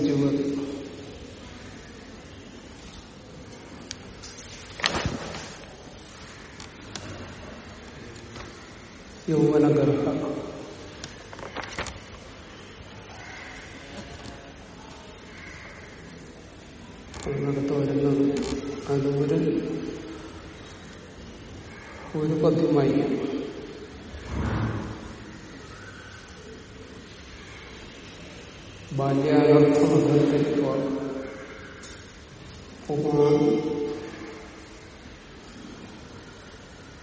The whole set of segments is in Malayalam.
ഇരുപത് യൗവനഗർഭ അതിനടുത്ത് വരുന്നത് അത് ഒരു ഒരു പദ്യമായി ബാല്യാനർത്ഥമധരിക്കുക പുമാൻ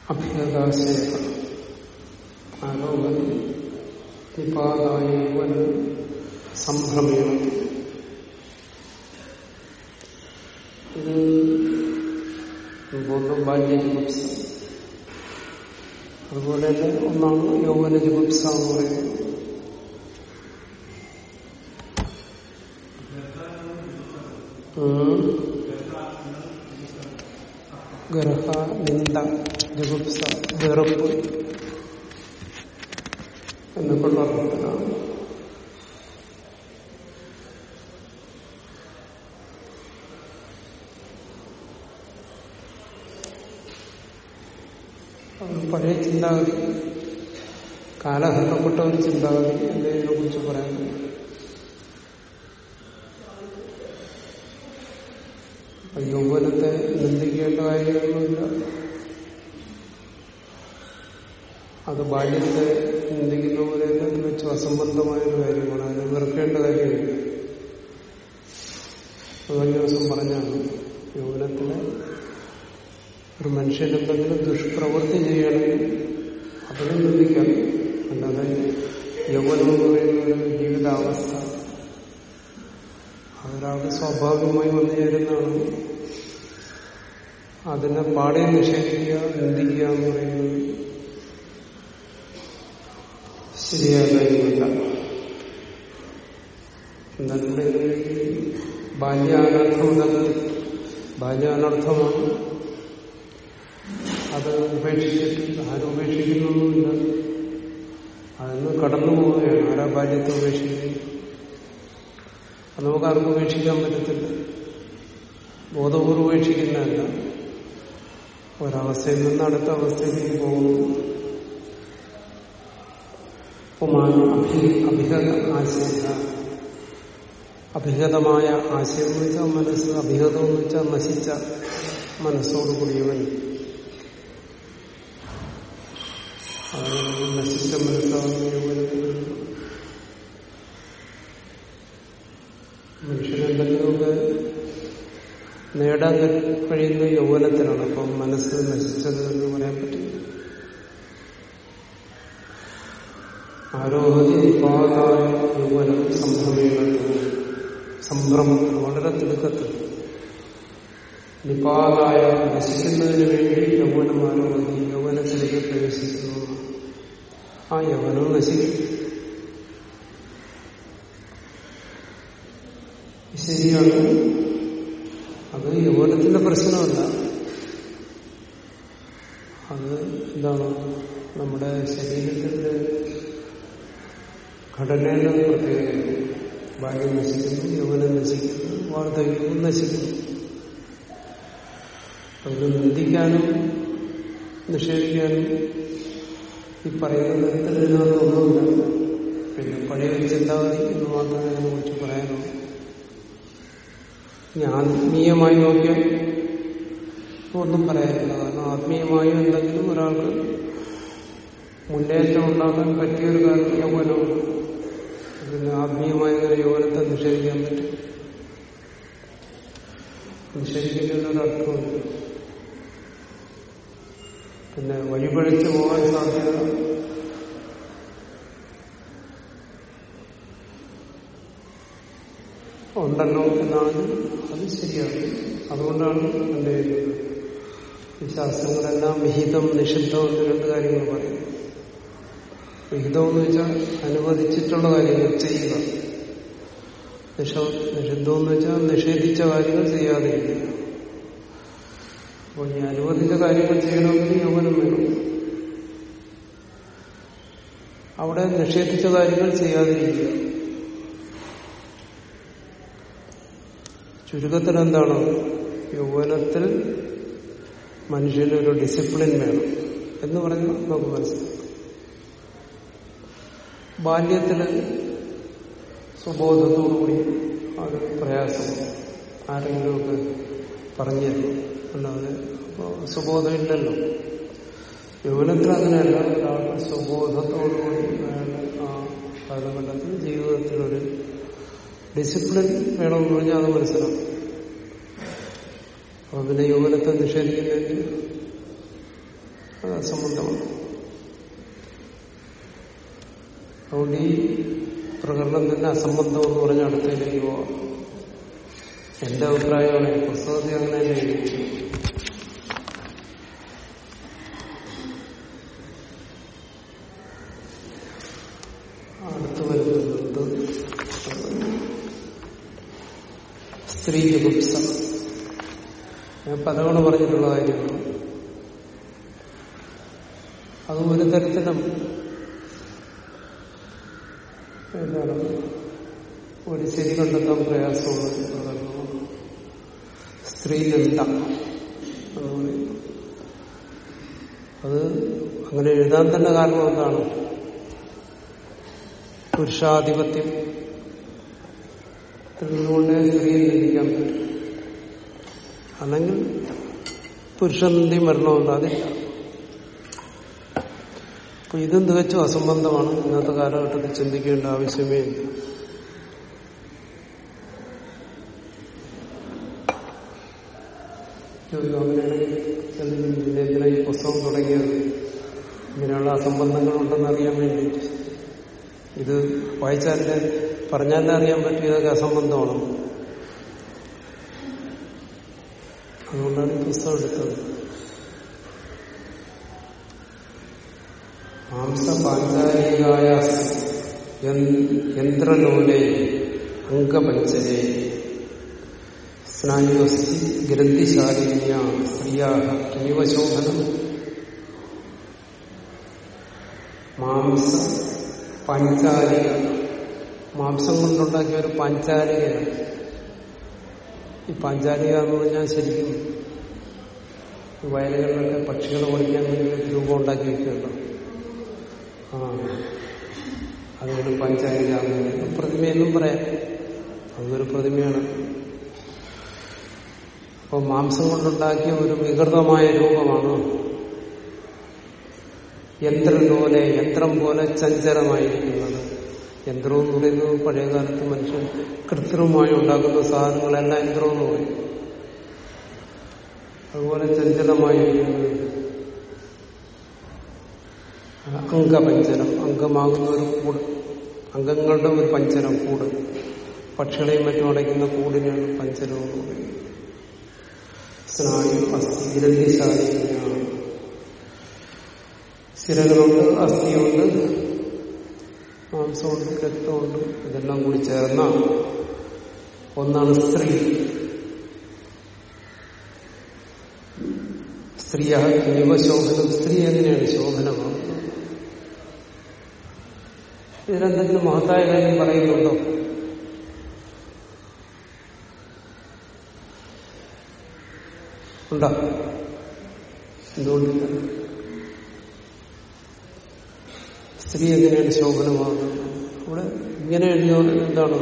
അഭ്യദാശയ ആലോകൻ നിപാതായ യൗവന സംഭ്രമേണ ഇത് പൂർണ ബാല്യജിപുപ്സ അതുപോലെ തന്നെ ഒന്നാണ് യൗവന ജിപുപ്സ എന്ന് പറയുന്നത് ഗർഹ നിന്ദ ജുഗുപ്സ വെറുപ്പ് എന്നൊക്കെയുള്ള അർത്ഥത്തിലാണ് പഴയ ചിന്താഗതി കാലഹരണപ്പെട്ട ഒരു ചിന്താഗതി എന്തെങ്കിലും കുറിച്ച് പറയാൻ യൗവനത്തെ നിന്ദിക്കേണ്ട കാര്യമൊന്നുമില്ല. അത് ബാല്യത്തെ നിന്ദിക്കുന്ന പോലെ തന്നെ വെച്ചു അസംബന്ധമായ ഒരു കാര്യമാണ്. അതിനെ വെറുക്കേണ്ട കാര്യമില്ല. കഴിഞ്ഞ ദിവസം പറഞ്ഞാണ് യൗവനത്തിലെ ഒരു മനുഷ്യനെന്തെങ്കിലും ദുഷ്പ്രവൃത്തി ചെയ്യണമെങ്കിൽ അതിനെ നിന്ദിക്കാം. അല്ലാതെ യൗവനം എന്ന് പറയുന്ന ഒരു ജീവിതാവസ്ഥ അതൊരാൾക്ക് സ്വാഭാവികമായി വന്നു ചേരുന്നതാണ്. അതിനെ പാടെ നിഷേധിക്കുക നിന്ദിക്കുക എന്ന് പറയുന്നത് ശരിയായ കാര്യമല്ല എന്നാൽ ബാല്യാനർത്ഥം ബാല്യാനർത്ഥമാണ്. അത് ഉപേക്ഷിച്ചിട്ട് ആരും ഉപേക്ഷിക്കുന്നൊന്നുമില്ല. അതൊന്ന് കടന്നു പോവുകയാണ്. ആരാ ബാല്യത്തെ ഉപേക്ഷിക്കുന്നത്? അത് നമുക്ക് ആർക്കും ഉപേക്ഷിക്കാൻ പറ്റത്തില്ല. ബോധപൂർവം ഉപേക്ഷിക്കുന്നതല്ല. ഒരവസ്ഥയിൽ നിന്ന് അടുത്ത അവസ്ഥയിലേക്ക് പോകുന്നു. അഭിഗത ആശയ അഭിഗതമായ ആശയം എന്ന് വെച്ചാൽ മനസ്സ് അഭിഗതം എന്ന് വെച്ചാൽ നശിച്ച മനസ്സോടുകൂടിയവൻ നശിച്ച മനസ്സാകുന്ന മനുഷ്യനെന്തെങ്കിലുമൊക്കെ നേടാൻ കഴിയുന്ന യൗവനത്തിനാണ് അപ്പം മനസ്സ് നശിച്ചത് എന്ന് പറയാൻ പറ്റില്ല. ആരോഹതി നിപാതായ യൗവനം സംഭ്രമേണ സംഭ്രമം വളരെ തിടുക്കത്തിൽ. നിപാതായ നശിക്കുന്നതിന് വേണ്ടി യൗവനം ആരോഹതി യൗവനത്തിലേക്ക് പ്രവേശിക്കുന്നു. ആ യൗവനം നശിക്കും. ശരിയാണ് അത് യൗവനത്തിന്റെ പ്രശ്നമല്ല. അത് എന്താണ് നമ്മുടെ ശരീരത്തിന്റെ ഘടനയുടെ പ്രത്യേകത ഭാഗ്യം നശിക്കുന്നു യൗവനം നശിക്കുന്നു വാർദ്ധക്യവും നശിക്കുന്നു. അതിന് നിന്ദിക്കാനും നിഷേധിക്കാനും ഈ പറയുന്ന തരത്തിൽ ഒന്നുമില്ല. പിന്നെ പഴയ ചിന്താഗതി എന്ന് മാത്രമേ അതിനെ കുറിച്ച് പറയാനുള്ളൂ. ഇനി ആത്മീയമായി നോക്കിയാൽ ഒന്നും പറയാനില്ല. കാരണം ആത്മീയമായും എന്തെങ്കിലും ഒരാൾക്ക് മുന്നേറ്റം ഉണ്ടാക്കാൻ പറ്റിയൊരു കാരണം യൗവനമാണ് പിന്നെ ആത്മീയമായ ഒരു യൗവനത്തെ നിഷേധിക്കാൻ പറ്റും. നിഷേധിക്കുന്നതിനൊരർത്ഥമില്ല പിന്നെ വഴിപഴിച്ചു പോകാൻ സാധ്യത ഉണ്ടല്ലോ എന്നാണ് അത് ശരിയാണ് അതുകൊണ്ടാണ് ഈ ശാസ്ത്രങ്ങളെല്ലാം വിഹിതം നിഷിദ്ധം എന്ന് രണ്ട് കാര്യങ്ങൾ പറയും വിഹിതം എന്ന് വെച്ചാൽ അനുവദിച്ചിട്ടുള്ള കാര്യങ്ങൾ ചെയ്യുക. നിഷ നിഷിദ്ധം എന്ന് വെച്ചാൽ നിഷേധിച്ച കാര്യങ്ങൾ ചെയ്യാതിരിക്കുക. അപ്പോൾ ഈ അനുവദിച്ച കാര്യങ്ങൾ ചെയ്യണമെങ്കിൽ യൗവനം വേണം. അവിടെ നിഷേധിച്ച കാര്യങ്ങൾ ചെയ്യാതിരിക്കുക. ചുരുക്കത്തിൽ എന്താണ് യൗവനത്തിൽ മനുഷ്യന് ഒരു ഡിസിപ്ലിൻ വേണം. എന്ന് പറഞ്ഞാൽ നമുക്ക് മനസ്സിലാക്കാം. ബാല്യത്തിൽ സുബോധത്തോടുകൂടി അത് പ്രയാസം ആരെങ്കിലുമൊക്കെ പറഞ്ഞു അല്ലാതെ അപ്പോൾ സുബോധമില്ലല്ലോ യൗവനത്തിൽ അങ്ങനെയല്ല. ഒരാളുടെ സുബോധത്തോടുകൂടി ആ കാലഘട്ടത്തിൽ ജീവിതത്തിലൊരു ഡിസിപ്ലിൻ വേണമെന്ന് പറഞ്ഞാൽ അത് മനസ്സിലാക്കും അപ്പൊ പിന്നെ യൗവനത്തെ നിഷേധിക്കുന്നതിന് അത് അസംബന്ധമാണ്. അതുകൊണ്ട് ഈ പ്രകടനം തന്നെ അസംബന്ധം എന്ന് പറഞ്ഞ അടുത്തേക്ക് പോവാം. എന്റെ അഭിപ്രായമാണ് പുസ്തകത്തിൽ അങ്ങനെ തന്നെ എഴുതി അടുത്ത് വരുന്നത് സ്ത്രീ ജുഗുപ്സ ഞാൻ പറഞ്ഞിട്ടുള്ള കാര്യമാണ് അത് ഒരു തരത്തിലും എന്താണ് ഒരു ശരി കണ്ടെത്താൻ പ്രയാസമുള്ള പ്രകടനമാണ് എന്ന് അത് അങ്ങനെ എഴുതാൻ തന്നെ കാരണം എന്താണ്? പുരുഷാധിപത്യം. നിന്നുകൊണ്ടേ സ്ത്രീയെ നിന്ദിക്കാൻ പറ്റും അല്ലെങ്കിൽ പുരുഷനിന്ദയും വരണമെന്ന് അതില്ല അപ്പൊ ഇതും തികച്ചും അസംബന്ധമാണ്. ഇന്നത്തെ കാലഘട്ടത്തിൽ ചിന്തിക്കേണ്ട ആവശ്യമേ ഇല്ല. അങ്ങനെയാണെങ്കിൽ ഈ പുസ്തകം തുടങ്ങിയത് ഇങ്ങനെയുള്ള അസംബന്ധങ്ങളുണ്ടെന്ന് അറിയാൻ വേണ്ടി ഇത് വായിച്ചാലേ പറഞ്ഞാലേ അറിയാൻ പറ്റും ഇതൊക്കെ അസംബന്ധമാണ്. അതുകൊണ്ടാണ് ഈ പുസ്തകം എടുത്തത്. മാംസപാഞ്ചാരികായ യന്ത്രനൂലെ അംഗപഞ്ചരെ. സ്നായുവസ്തി ഗ്രന്ഥിശാലിന്യ സ്ത്രീയാ കിവശോഭനം മാംസ പഞ്ചാരിക മാംസം കൊണ്ടുണ്ടാക്കിയ ഒരു പഞ്ചാരികയാണ് ഈ പഞ്ചാരിക എന്ന് പറഞ്ഞാൽ ശരിക്കും വയലുകളിലൊക്കെ പക്ഷികൾ ഓടിക്കാൻ വേണ്ടി രൂപം ഉണ്ടാക്കി വെക്കുന്നുണ്ടോ ആ. അതുകൊണ്ട് പഞ്ചാരിക പ്രതിമയെന്നും പറയാം. അതൊരു പ്രതിമയാണ്. അപ്പോൾ മാംസം കൊണ്ടുണ്ടാക്കിയ ഒരു വികൃതമായ രൂപമാണ് യന്ത്രം പോലെ യന്ത്രം പോലെ ചഞ്ചലമായിരിക്കുന്നത്. യന്ത്രം എന്ന് പറയുന്നത് പഴയകാലത്ത് മനുഷ്യൻ കൃത്രിമമായി ഉണ്ടാക്കുന്ന സാധനങ്ങളെല്ലാം യന്ത്രം എന്ന് പറയും അതുപോലെ ചഞ്ചലമായി അംഗപഞ്ചനം അംഗമാകുന്ന ഒരു കൂട് അംഗങ്ങളുടെ ഒരു പഞ്ചനം കൂട് പക്ഷികളെയും മറ്റും അടയ്ക്കുന്ന കൂടിനാണ് പഞ്ചനം എന്ന് പറയുന്നത് സ്നായു അസ്ഥി ഗ്രന്ഥിശാലിയാണ് സ്ഥിരങ്ങളുണ്ട് അസ്ഥിയുണ്ട്. മാംസമുണ്ട് രക്തമുണ്ട് ഇതെല്ലാം കൂടി ചേർന്ന ഒന്നാണ് സ്ത്രീ. സ്ത്രീയ ജീവശോഭനം സ്ത്രീ എങ്ങനെയാണ് ശോഭനമാകുന്നത് ഇതിനെന്തെങ്കിലും മഹത്തായ കാര്യം പറയുന്നുണ്ടോ? ഉണ്ടോ എന്തുകൊണ്ടില്ല. സ്ത്രീ എങ്ങനെയാണ് ശോഭനമാകുന്നത് അവിടെ ഇങ്ങനെ എഴുതിയോ എന്താണ്?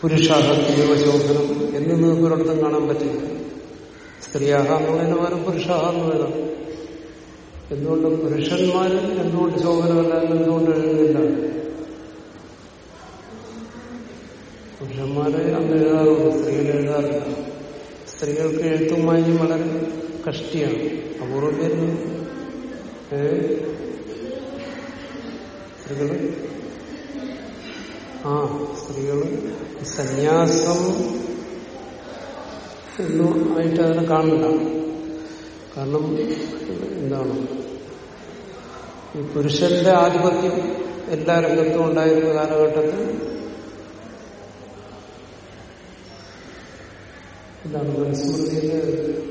പുരുഷാഹത്തിയോ ശോഭനം എന്ന് നിങ്ങൾക്ക് ഒരിടത്തും കാണാൻ പറ്റില്ല. സ്ത്രീയാഹ എന്നുള്ളതിന് പകരം പുരുഷാഹ എന്തുകൊണ്ട് പുരുഷന്മാർ എന്തുകൊണ്ട് ശോഭനമല്ല എന്തുകൊണ്ട് എഴുതുന്നില്ല? പുരുഷന്മാരെ അന്ന് എഴുതാറുണ്ട് സ്ത്രീകൾ എഴുതാറില്ല. സ്ത്രീകൾക്ക് എഴുത്തും വായനയും വളരെ കഷ്ടിയാണ് അപൂർവം പേര് ഏ? സ്ത്രീകൾ. ആ സ്ത്രീകൾ. സന്യാസം എന്നു ആയിട്ട് അതിനെ കാണില്ല കാരണം എന്താണ്? ഈ പുരുഷന്റെ ആധിപത്യം എല്ലാ രംഗത്തും ഉണ്ടായിരുന്ന കാലഘട്ടത്തിൽ എന്താണ് മനുസ്മൃതിയിൽ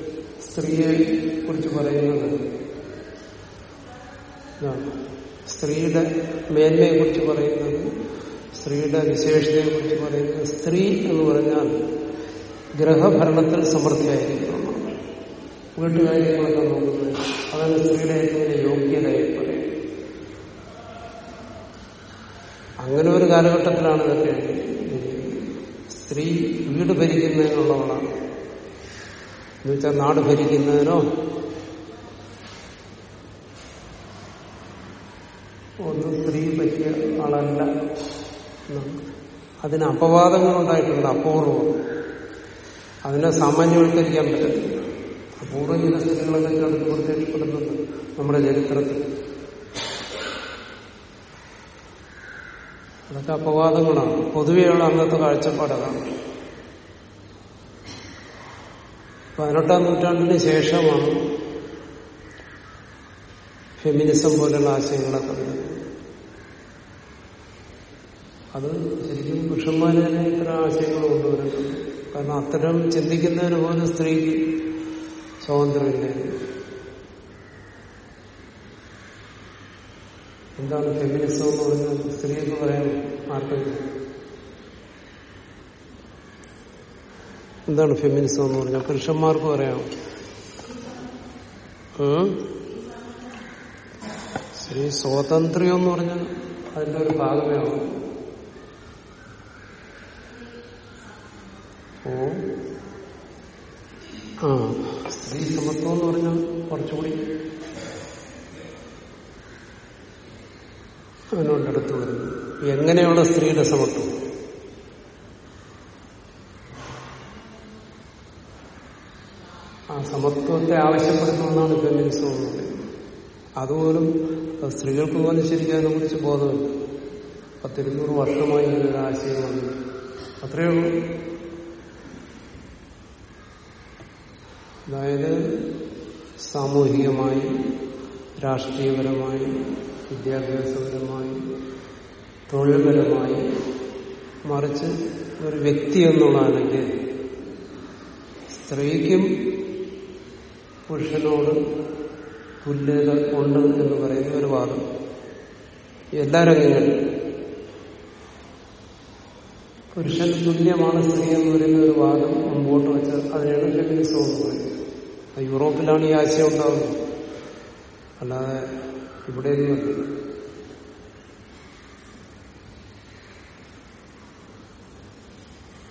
സ്ത്രീയെ കുറിച്ച് പറയുന്നത്? സ്ത്രീയുടെ മേന്മയെ കുറിച്ച് പറയുന്നത് സ്ത്രീയുടെ വിശേഷതയെ കുറിച്ച് പറയുന്നത് സ്ത്രീ എന്ന് പറഞ്ഞാൽ ഗ്രഹഭരണത്തിൽ സമൃദ്ധിയായിരിക്കണം. വീട്ടുകാര്യങ്ങളൊക്കെ നോക്കുന്നത് അതാണ് സ്ത്രീയുടെ ഏറ്റവും യോഗ്യതയായി പറയുന്നത് അങ്ങനെ ഒരു കാലഘട്ടത്തിലാണ് ഇതൊക്കെ സ്ത്രീ വീട് ഭരിക്കുന്നതിനുള്ളവളാണ്. എന്നുവെച്ചാൽ നാട് ഭരിക്കുന്നതിനോ ഒന്നും സ്ത്രീ പറ്റിയ ആളല്ല. അതിന് അപവാദങ്ങൾ ഉണ്ടായിട്ടുണ്ട് അപൂർവം. അതിനെ സാമാന്യവൽക്കരിക്കാൻ പറ്റത്തില്ല. അപൂർവം ചില സ്ത്രീകളൊക്കെ അടുത്ത് പ്രത്യക്ഷപ്പെടുന്നുണ്ട് നമ്മുടെ ചരിത്രത്തിൽ. അതൊക്കെ അപവാദങ്ങളാണ്. പൊതുവെയുള്ള അന്നത്തെ കാഴ്ചപ്പാടതാണ് പതിനെട്ടാം നൂറ്റാണ്ടിന് ശേഷമാണ് ഫെമിനിസം പോലുള്ള ആശയങ്ങളൊക്കെ വരുന്നത് അത് ശരിക്കും പുരുഷന്മാരെ തന്നെ ഇത്തരം ആശയങ്ങൾ കൊണ്ടുവരുന്നുണ്ട് കാരണം അത്തരം ചിന്തിക്കുന്നതിന് പോലും സ്ത്രീക്ക് സ്വാതന്ത്ര്യമില്ല. എന്താണ് ഫെമിനിസം എന്ന് പറഞ്ഞാൽ സ്ത്രീ എന്ന് പറയാൻ ആർക്കും എന്താണ് ഫെമിനിസം എന്ന് പറഞ്ഞാൽ പുരുഷന്മാർക്ക് പറയാം. സ്ത്രീ സ്വാതന്ത്ര്യം എന്ന് പറഞ്ഞാൽ അതിന്റെ ഒരു ഭാഗമേ ആവും ഓ. ആ. സ്ത്രീ സമത്വം എന്ന് പറഞ്ഞാൽ കുറച്ചുകൂടി അതിനോട് അടുത്ത് വരുന്നു. എങ്ങനെയുള്ള സ്ത്രീയുടെ സമത്വം? ആ സമത്വത്തെ ആവശ്യപ്പെടുന്നതാണ് ഫെമിനിസം എന്ന് പറയുന്നത്. അതുപോലും അത് സ്ത്രീകൾക്ക് പോലും ശരിക്കും അതിനെ കുറിച്ച് ബോധമില്ല. പത്തിരുന്നൂറ് വർഷമായി ഇങ്ങനൊരു ആശയം വന്നു. അത്രയേ ഉള്ളൂ. അതായത് സാമൂഹികമായി രാഷ്ട്രീയപരമായി വിദ്യാഭ്യാസപരമായി തൊഴിൽപരമായി മറിച്ച് ഒരു വ്യക്തി എന്നുള്ളതാണെങ്കിൽ സ്ത്രീക്കും പുരുഷനോട് തുല്യത ഉണ്ട് എന്ന് പറയുന്ന ഒരു വാദം. എല്ലാ രംഗങ്ങളിലും പുരുഷൻ തുല്യമാണ് സ്ത്രീ എന്ന് പറയുന്ന ഒരു വാദം മുമ്പോട്ട് വെച്ച് അതിനാണ് ഫെമിനിസം എന്ന് പറയുന്നത് യൂറോപ്പിലാണ് ഈ ആശയം ഉണ്ടാകുന്നത് അല്ലാതെ ഇവിടെയൊന്നുമല്ല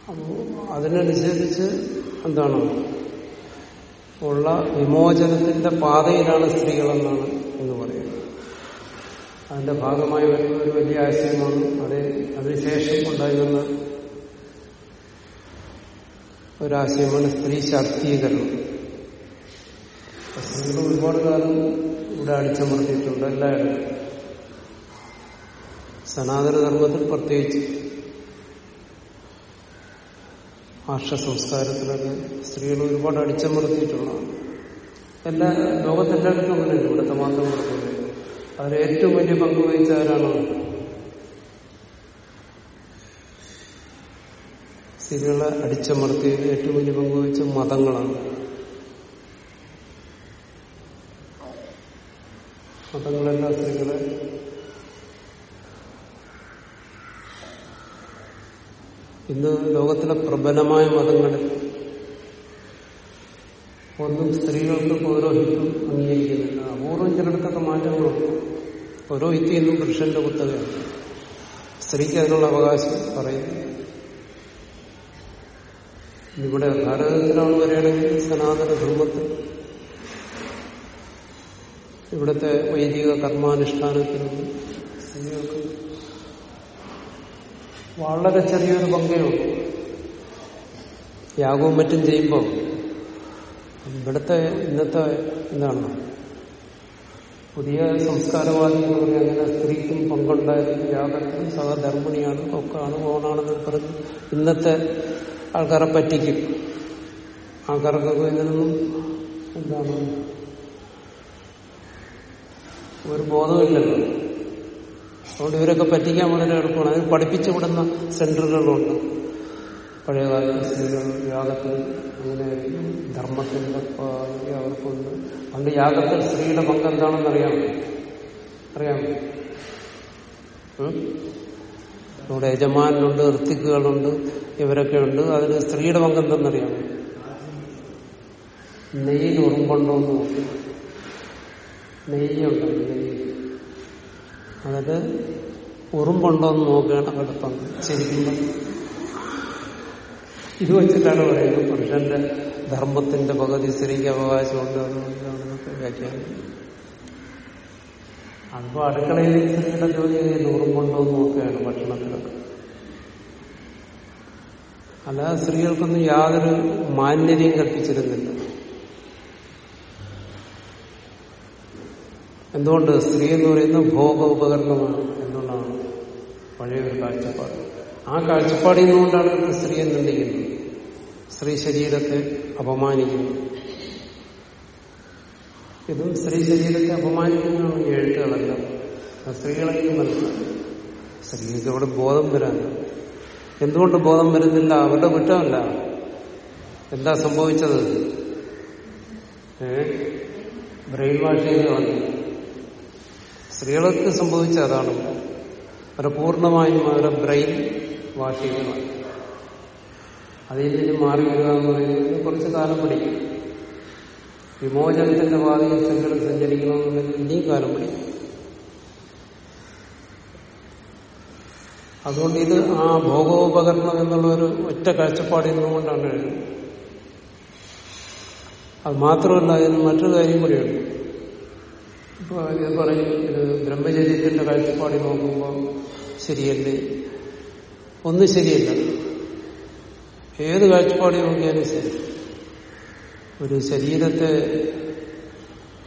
അപ്പോ അതിനനുസരിച്ച് എന്താണ്? ഉള്ള വിമോചനത്തിന്റെ പാതയിലാണ് സ്ത്രീകളെന്നാണ് എന്ന് പറയുന്നത്. അതിന്റെ ഭാഗമായി വരുന്ന ഒരു വലിയ ആശയമാണ് അത് അതിനുശേഷം ഉണ്ടായിരുന്ന ഒരാശയമാണ് സ്ത്രീ ശാക്തീകരണം. സ്ത്രീകൾ ഒരുപാട് കാലം ഇവിടെ അടിച്ചമർത്തിയിട്ടുണ്ട് എല്ലായിടത്തും സനാതനധർമ്മത്തിൽ പ്രത്യേകിച്ച്. ആർഷ സംസ്കാരത്തിലൊക്കെ സ്ത്രീകൾ ഒരുപാട് അടിച്ചമർത്തിയിട്ടുള്ളതാണ് എല്ലാ ലോകത്തെല്ലായിടത്തും അങ്ങനെ ഇവിടുത്തെ മാത്രം കൊടുക്കുന്നത് അതിൽ ഏറ്റവും വലിയ പങ്ക് വഹിച്ച ആരാണ്? സ്ത്രീകളെ അടിച്ചമർത്തിയത് ഏറ്റവും വലിയ പങ്ക് വഹിച്ച മതങ്ങളാണ്. മതങ്ങളെല്ലാം സ്ത്രീകളെ ഇന്ന് ലോകത്തിലെ പ്രബലമായ മതങ്ങളിൽ ഒന്നും സ്ത്രീകൾക്ക് പൗരോഹിത്യം അംഗീകരിക്കുന്നില്ല. അപൂർവം ചിലയിടത്തൊക്കെ മാറ്റങ്ങളുണ്ട്. പൗരോഹിത്യം എന്നും പുരുഷന്റെ കുത്തകയാണ്. സ്ത്രീക്ക് അതിനുള്ള അവകാശം പറയുന്നു ഇവിടെ ഭാരതത്തിലാണ് വരികയാണെങ്കിൽ സനാതന ധർമ്മത്തിൽ ഇവിടുത്തെ വൈദിക കർമാനുഷ്ഠാനത്തിനും സ്ത്രീകൾക്ക് വളരെ ചെറിയൊരു പങ്കേ ഉള്ളൂ. യാഗവും മറ്റും ചെയ്യുമ്പോൾ ഇവിടുത്തെ ഇന്നത്തെ എന്താണ് പുതിയ സംസ്കാരവാദികൾ അങ്ങനെ സ്ത്രീക്കും പങ്കുണ്ടായിരുന്നു യാഗത്തിനും സഹധർമ്മിണിയാണ് ഒക്കാണ് ഓണാണെന്ന് പറഞ്ഞ് ഇന്നത്തെ ആൾക്കാരെ പറ്റിക്കും. ആൾക്കാർക്കൊക്കെ ഇതിനൊന്നും എന്താണ്? ഒരു ബോധമില്ലല്ലോ. അതുകൊണ്ട് ഇവരൊക്കെ പറ്റിക്കാൻ വളരെ എളുപ്പമാണ്. അതിന് പഠിപ്പിച്ചു വിടുന്ന സെന്ററുകളുണ്ട്. പഴയകാല യാഗത്തിൽ അങ്ങനെ ധർമ്മത്തിന്റെ അവർക്കുണ്ട്. പണ്ട് യാഗത്തിൽ സ്ത്രീയുടെ പങ്ക് എന്താണെന്ന് അറിയാമോ? ഉം? ഇവിടെ യജമാനുണ്ട് ഋത്തിക്കുകളുണ്ട് ഇവരൊക്കെ ഉണ്ട് അതിന് സ്ത്രീയുടെ പങ്ക് എന്തെന്നറിയാമോ? നെയ്യിൽ ഉറുമ്പുണ്ടോ എന്ന് നോക്കി നെയ്യുണ്ടോ നെയ്യ്. അതിൽ ഉറുമ്പുണ്ടോ എന്ന് നോക്കുകയാണ് പങ്ക് ശരിക്കും ഇത് വെച്ചിട്ടാണ് പറയുന്നത് പുരുഷന്റെ ധർമ്മത്തിന്റെ പകുതി സ്ത്രീക്ക് അവകാശമുണ്ട് വ്യാഖ്യാനം. അതിപ്പോ അടുക്കളയിൽ സ്ത്രീയുടെ ജോലി ചെയ്യുന്ന ഉറുമ്പുണ്ടോ എന്ന് നോക്കുകയാണ് ഭക്ഷണത്തിലൊക്കെ. അല്ലാതെ സ്ത്രീകൾക്കൊന്നും യാതൊരു മാന്യതയും കൽപ്പിച്ചിരുന്നില്ല. എന്തുകൊണ്ട് സ്ത്രീ എന്ന് പറയുന്നത് ഭോഗ ഉപകരണമാണ് എന്നുള്ളതാണ് പഴയ ഒരു കാഴ്ചപ്പാട്. ആ കാഴ്ചപ്പാടിൽ നിന്നുകൊണ്ടാണ് സ്ത്രീ സ്ത്രീയെ സ്ത്രീ ശരീരത്തെ അപമാനിക്കുന്നു. ഇതും സ്ത്രീ ശരീരത്തെ അപമാനിക്കുന്നതാണ് എഴുത്തുകളല്ല. സ്ത്രീകളെങ്കിലും മനസ്സിലാക്കും. സ്ത്രീക്ക് അവിടെ ബോധം വരാനില്ല എന്തുകൊണ്ട് ബോധം വരുന്നില്ല? അവരുടെ കുറ്റമല്ല. എന്താ സംഭവിച്ചത്? ബ്രെയിൻ വാഷ് ചെയ്ത് സ്ത്രീകൾക്ക് സംഭവിച്ച അതാണ്. അവരെ പൂർണമായും അവരുടെ ബ്രെയിൻ വാഷ് ചെയ്യണം അതിൽ നിന്ന് മാറി വരിക എന്ന് പറയുന്നത് കുറച്ച് കാലം പിടിക്കും. വിമോചനത്തിന്റെ പാതയിൽ സ്ത്രീകൾ സഞ്ചരിക്കണമെന്നുണ്ടെങ്കിൽ ഇനിയും കാലം പിടിക്കും. അതുകൊണ്ട് ഇത് ആ ഭോഗോപകരണം എന്നുള്ള ഒരു ഒറ്റ കാഴ്ചപ്പാടിൽ നിന്നുകൊണ്ടാണ് എഴുതുന്നത്. അത് മാത്രമല്ല അതിന് മറ്റൊരു കാര്യം കൂടിയുണ്ട്. ഇപ്പൊ ഞാൻ പറയും ഇത് ബ്രഹ്മചര്യത്തിന്റെ കാഴ്ചപ്പാടി നോക്കുമ്പോൾ ശരിയല്ലേ? ഒന്നും ശരിയല്ല. ഏത് കാഴ്ചപ്പാടി നോക്കിയാലും ശരി. ഒരു ശരീരത്തെ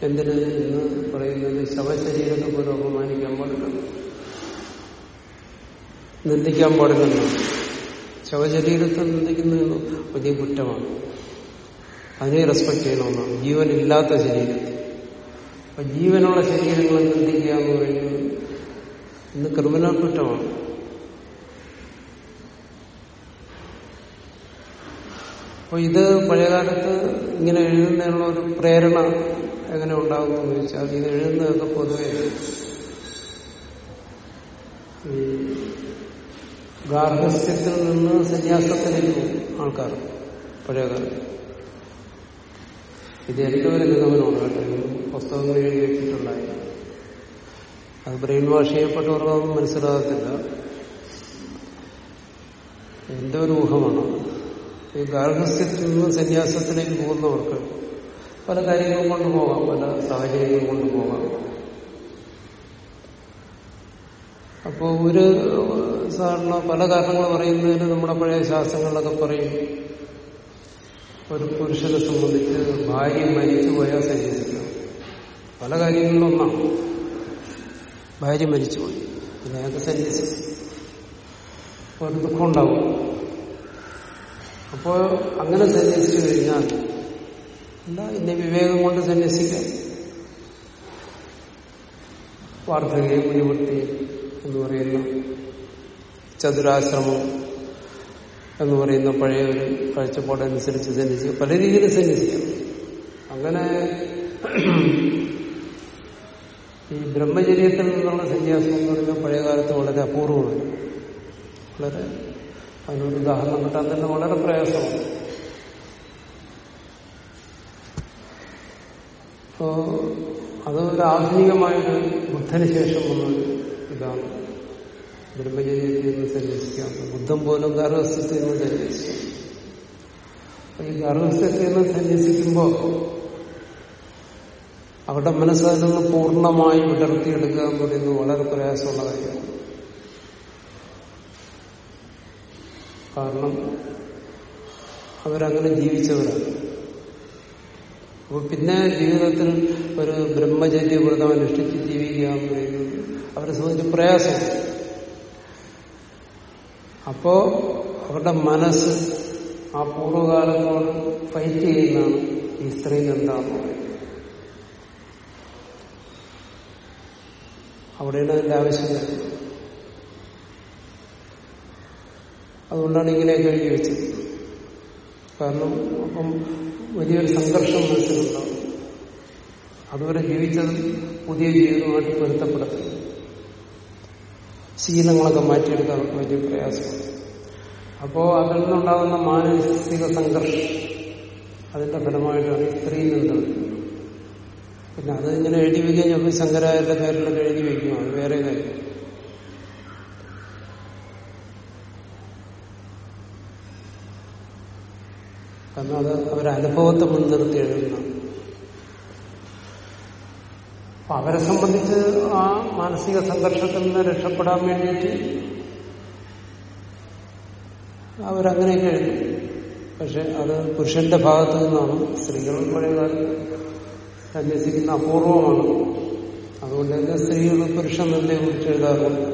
എന്തിന് എന്ന് പറയുന്നത് ശവശരീരത്തെ പോലും അപമാനിക്കാൻ പാടില്ല. നിന്ദിക്കാൻ പാടില്ല ശവശരീരത്തെ നിന്ദിക്കുന്നത് വലിയ കുറ്റമാണ്. അതിനെ റെസ്പെക്ട് ചെയ്യണമെന്നാണ്. ജീവനില്ലാത്ത ശരീരത്തെ. അപ്പൊ ജീവനുള്ള ശരീരങ്ങളെ ചിന്തിക്കുക എന്ന് പറയുന്നത് ഇന്ന് ക്രിമിനൽ കുറ്റമാണ്. അപ്പൊ ഇത് പഴയകാലത്ത് ഇങ്ങനെ എഴുതുന്നതിനുള്ള ഒരു പ്രേരണ എങ്ങനെ ഉണ്ടാകുമെന്ന് ചോദിച്ചാൽ ഇത് എഴുതുന്നതൊക്കെ പൊതുവെ ഈ ഗാർഹസ്ഥ്യത്തിൽ നിന്ന് സന്യാസത്തിലേക്ക് ആൾക്കാർ പഴയകാലത്ത്. ഇത് എന്റെ ഒരു നിഗമനമാണ് കേട്ടോ. പുസ്തകങ്ങൾ എഴുതി അത് ബ്രെയിൻ വാഷ് ചെയ്യപ്പെട്ടവർക്കൊന്നും മനസ്സിലാകത്തില്ല. എന്റെ ഒരു ഊഹമാണ്. ഈ ഗാർഹസ്ഥ്യത്തിൽ നിന്ന് സന്യാസത്തിലേക്ക് പോകുന്നവർക്ക് പല കാര്യങ്ങളും കൊണ്ടുപോകാം പല സാഹചര്യങ്ങളും കൊണ്ടുപോകാം അപ്പോൾ ഒരു സാധാരണ പല കാരണങ്ങൾ പറയുന്നതിന് നമ്മുടെ പഴയ ശാസ്ത്രങ്ങളിലൊക്കെ പറയും ഒരു പുരുഷനെ സംബന്ധിച്ച് ഭാര്യ മരിച്ചു പോയാൽ സന്യസിക്കണം പല കാര്യങ്ങളിലും ഒന്നാണ് ഭാര്യ മരിച്ചുപോയി പിന്നെ അയാൾക്ക് സഞ്ചരിച്ചു ഒരു ദുഃഖം ഉണ്ടാവും. അപ്പോ അങ്ങനെ സന്യസിച്ചു കഴിഞ്ഞാൽ അല്ല ഇന്നെ വിവേകം കൊണ്ട് സന്യസിക്കാം വാർദ്ധകയും നിവൃത്തി എന്ന് പറയുന്ന ചതുരാശ്രമം എന്ന് പറയുന്ന പഴയ ഒരു കാഴ്ചപ്പാടനുസരിച്ച് സന്യസിക്കുക. പല രീതിയിൽ സന്യസിക്കാം. അങ്ങനെ ഈ ബ്രഹ്മചര്യത്തിൽ നിന്നുള്ള സന്യാസം എന്ന് പറയുന്നത് പഴയകാലത്ത് വളരെ അപൂർവമാണ്. വളരെ അതിനൊരു ഉദാഹരണം കിട്ടാൻ തന്നെ വളരെ പ്രയാസമാണ്. അപ്പോ അത് ഒരു ആധുനികമായൊരു ബുദ്ധന് ശേഷം വന്നൊരു ഇതാണ്. ബ്രഹ്മചര്യത്തിൽ നിന്ന് സന്യസിക്കാം ബുദ്ധം പോലും ഗർഭസ്ഥത്തിൽ നിന്ന് സന്യസിക്കാം ഈ ഗർഭസ്ഥത്തിൽ നിന്ന് സന്യസിക്കുമ്പോൾ അവരുടെ മനസ്സിൽ നിന്ന് പൂർണമായി വിടർത്തിയെടുക്കുക എന്ന് പറയുന്നത് വളരെ പ്രയാസമുള്ള കാര്യമാണ്. കാരണം അവരങ്ങനെ ജീവിച്ചവരാണ്. അപ്പൊ പിന്നെ ജീവിതത്തിൽ ഒരു ബ്രഹ്മചര്യ വ്രതം അനുഷ്ഠിച്ച് ജീവിക്കുക എന്ന് പറയുന്നത് അവരെ സംബന്ധിച്ച് പ്രയാസം അപ്പോ അവരുടെ മനസ്സ് ആ പൂർവകാലത്തോട് ഫൈറ്റ് ചെയ്യുന്നതാണ് ഈ സ്ത്രീ എന്താണെന്ന് പറയുന്നത്. അവിടെയാണ് അതിന്റെ ആവശ്യം അതുകൊണ്ടാണ് ഇങ്ങനെയൊക്കെ എഴുതി വെച്ചത് കാരണം അപ്പം വലിയൊരു സംഘർഷം മനസ്സിലുണ്ടാവും. അതുവരെ ജീവിച്ചത് പുതിയ ജീവിതമായിട്ട് പൊരുത്തപ്പെടുത്തും ശീലങ്ങളൊക്കെ മാറ്റിയെടുക്കാൻ വലിയ പ്രയാസം. അപ്പോ അതിൽ നിന്നുണ്ടാകുന്ന മാനസിക സംഘർഷം അതിന്റെ ഫലമായിട്ടാണ് സ്ത്രീ നിന്നത് പിന്നെ അത് ഇങ്ങനെ എഴുതി വയ്ക്കാൻ ചിലപ്പോൾ ശങ്കരാചാര്യ പേരിലൊക്കെ എഴുതി വയ്ക്കും അത് വേറെ കാര്യം. കാരണം അത് അവരനുഭവത്തെ മുൻനിർത്തി എഴുതുന്ന അപ്പൊ അവരെ സംബന്ധിച്ച് ആ മാനസിക സംഘർഷത്തിൽ നിന്ന് രക്ഷപ്പെടാൻ വേണ്ടിയിട്ട് അവരങ്ങനെയൊക്കെ എഴുതും പക്ഷെ അത് പുരുഷന്റെ ഭാഗത്തു നിന്നാണ് സ്ത്രീകൾ പഴയകാലം സന്യസിക്കുന്ന അപൂർവമാണ്. അതുകൊണ്ട് തന്നെ സ്ത്രീകൾ പുരുഷൻ തന്നെ കുറിച്ച് എഴുതാറുണ്ട്.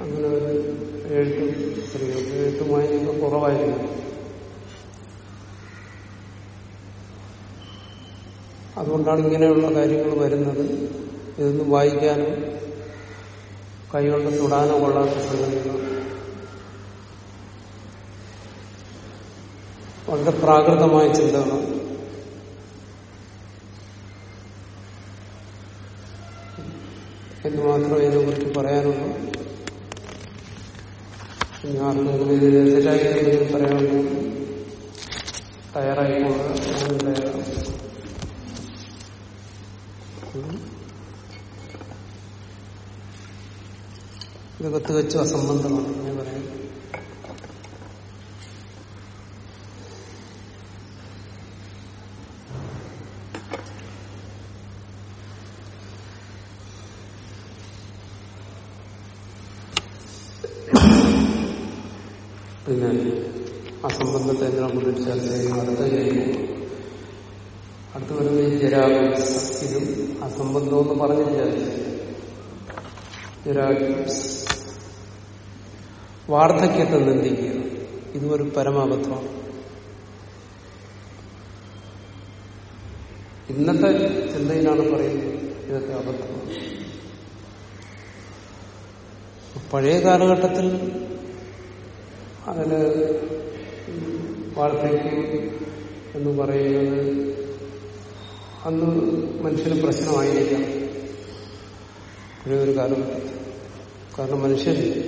അങ്ങനെ ഒരു എഴുത്തും സ്ത്രീകൾക്ക് എഴുത്തുമായി കുറവായിരുന്നു അതുകൊണ്ടാണ് ഇങ്ങനെയുള്ള കാര്യങ്ങൾ വരുന്നത്. ഇതൊന്നും വായിക്കാനും കൈകൊണ്ട് തൊടാനോ കൊള്ളാത്ത സംഗതികൾ വളരെ പ്രാകൃതമായ ചിന്തകളാണ്. എന്ന് മാത്രമേ ഇതിനെക്കുറിച്ച് പറയാനുള്ളൂ. ഞാൻ ആർക്കെങ്കിലും തികച്ചും അസംബന്ധമാണ് ഞാൻ പറയുന്നത്. പിന്നെ അസംബന്ധത്തെ കുറിച്ച് ചർച്ച ചെയ്യുന്നു അടുത്ത കഴിയുമ്പോൾ അടുത്ത് വരുന്ന ഈ ജരാഗംസ് ഇതും അസംബന്ധമെന്ന് പറഞ്ഞില്ല. ജരാഗംസ് വാർദ്ധക്യത്തെ നിന്ദിക്കുക. ഇതും ഒരു പരമാബദ്ധമാണ്. ഇന്നത്തെ ചിന്തയിലാണ് പറയുന്നത് ഇതൊക്കെ അബദ്ധമാണ് പഴയ കാലഘട്ടത്തിൽ അതിന് വാർദ്ധക്യം എന്ന് പറയുന്നത് അന്ന് മനുഷ്യന് പ്രശ്നമായിരിക്കാം. പഴയ ഒരു കാലഘട്ടത്തിൽ. കാരണം മനുഷ്യൻ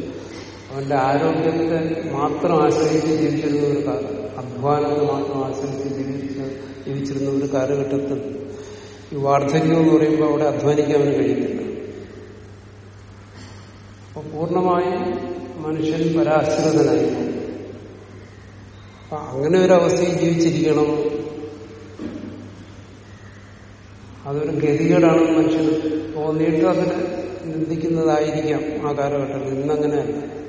അവന്റെ ആരോഗ്യത്തെ മാത്രം ആശ്രയിച്ച് ജീവിച്ചിരുന്ന ഒരു കാലം അധ്വാനത്തെ മാത്രം ആശ്രയിച്ച് ജീവിച്ച ജീവിച്ചിരുന്ന ഒരു കാലഘട്ടത്തിൽ ഈ വാർദ്ധക്യം എന്ന് പറയുമ്പോൾ അവിടെ അധ്വാനിക്കാൻ അവന് കഴിയുന്നില്ല. അപ്പൊ പൂർണമായും മനുഷ്യൻ പരാശ്രിതനായി അപ്പൊ അങ്ങനെ ഒരു അവസ്ഥയിൽ ജീവിച്ചിരിക്കണം. അതൊരു ഗതികേടാണ് മനുഷ്യന്. തോന്നിയിട്ട് അതിനെ നിന്ദിക്കുന്നതായിരിക്കാം ആ കാലഘട്ടത്തിൽ. ഇന്നങ്ങനെയല്ല.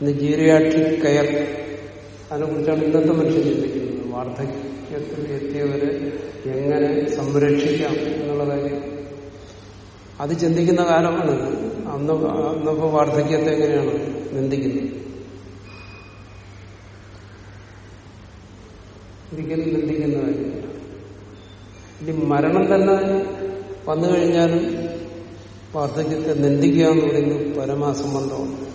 ഇന്ന് ജീരിയാട്രിക് കെയർ. അതിനെക്കുറിച്ചാണ് ഇന്നത്തെ മനുഷ്യൻ ചിന്തിക്കുന്നത്. വാർദ്ധക്യത്തിൽ എത്തിയവരെ എങ്ങനെ സംരക്ഷിക്കാം എന്നുള്ള കാര്യം. അത് ചിന്തിക്കുന്ന കാലമാണ്. അന്ന് അന്നപ്പോ വാർദ്ധക്യത്തെ എങ്ങനെയാണ് നിന്ദിക്കുന്നത്? ഒരിക്കലും നിന്ദിക്കുന്ന കാര്യമില്ല. ഇനി മരണം തന്നെ വന്നു കഴിഞ്ഞാലും വാർദ്ധക്യത്തെ നിന്ദിക്കുക എന്ന് പറയുന്നത് പരമാസംബന്ധമാണ്.